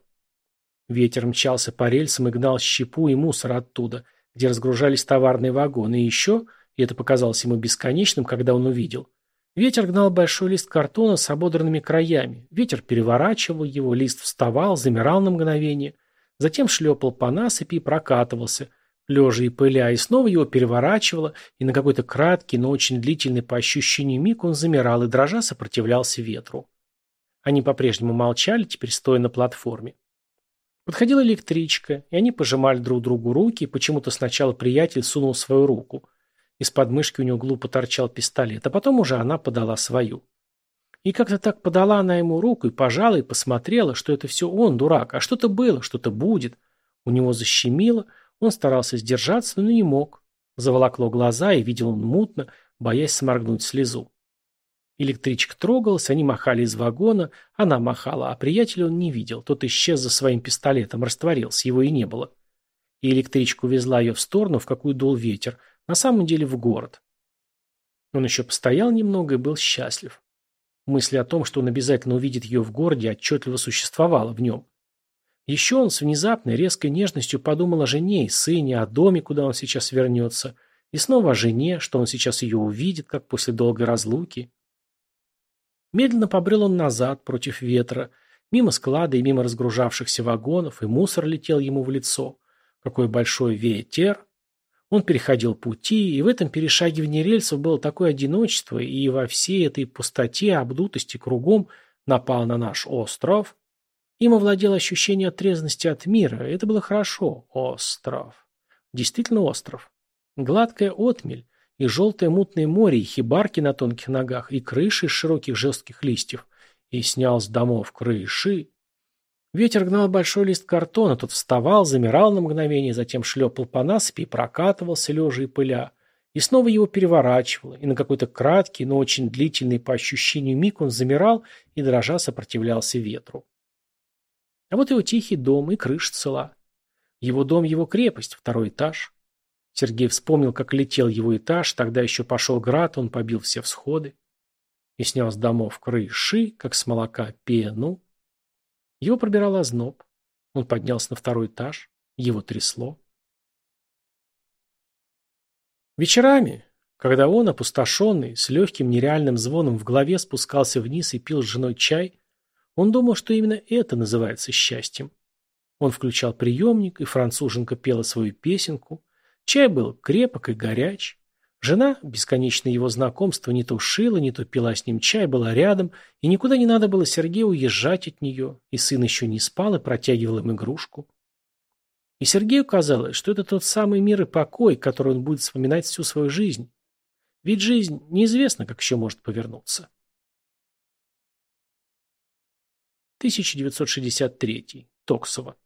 Ветер мчался по рельсам и гнал щепу и мусор оттуда, где разгружались товарные вагоны, и еще, и это показалось ему бесконечным, когда он увидел, ветер гнал большой лист картона с ободранными краями, ветер переворачивал его, лист вставал, замирал на мгновение – затем шлепал по насыпи и прокатывался, лежа и пыля, и снова его переворачивало, и на какой-то краткий, но очень длительный по ощущению миг он замирал и дрожа сопротивлялся ветру. Они по-прежнему молчали, теперь стоя на платформе. Подходила электричка, и они пожимали друг другу руки, и почему-то сначала приятель сунул свою руку. Из подмышки у него глупо торчал пистолет, а потом уже она подала свою. И как-то так подала она ему руку и пожала, и посмотрела, что это все он, дурак, а что-то было, что-то будет. У него защемило, он старался сдержаться, но не мог. Заволокло глаза, и видел он мутно, боясь сморгнуть слезу. Электричка трогалась, они махали из вагона, она махала, а приятеля он не видел, тот исчез за своим пистолетом, растворился, его и не было. И электричка увезла ее в сторону, в какую дул ветер, на самом деле в город. Он еще постоял немного и был счастлив. Мысль о том, что он обязательно увидит ее в городе, отчетливо существовала в нем. Еще он с внезапной, резкой нежностью подумал о жене и сыне, о доме, куда он сейчас вернется, и снова о жене, что он сейчас ее увидит, как после долгой разлуки. Медленно побрел он назад, против ветра, мимо склада и мимо разгружавшихся вагонов, и мусор летел ему в лицо. Какой большой ветер! Он переходил пути, и в этом перешагивании рельсов было такое одиночество, и во всей этой пустоте, обдутости кругом напал на наш остров. Им овладело ощущение отрезанности от мира. Это было хорошо. Остров. Действительно остров. Гладкая отмель, и желтое мутное море, и хибарки на тонких ногах, и крыши из широких жестких листьев. И снял с домов крыши. Ветер гнал большой лист картона, тот вставал, замирал на мгновение, затем шлепал по насыпи и прокатывался, лежа и пыля. И снова его переворачивало, и на какой-то краткий, но очень длительный по ощущению миг он замирал и дрожа сопротивлялся ветру. А вот его тихий дом и крыша цела. Его дом – его крепость, второй этаж. Сергей вспомнил, как летел его этаж, тогда еще пошел град, он побил все всходы. И снял с домов крыши, как с молока пену, его пробирал озноб. Он поднялся на второй этаж. Его трясло. Вечерами, когда он, опустошенный, с легким нереальным звоном в голове спускался вниз и пил с женой чай, Он думал, что именно это называется счастьем. Он включал приемник, и француженка пела свою песенку. Чай был крепок и горяч. Жена, бесконечно его знакомство, не то шила, не то пила с ним чай, была рядом, и никуда не надо было Сергею уезжать от нее, и сын еще не спал и протягивал им игрушку. И Сергею казалось, что это тот самый мир и покой, который он будет вспоминать всю свою жизнь. Ведь жизнь неизвестно, как еще может повернуться. 1963. Токсово.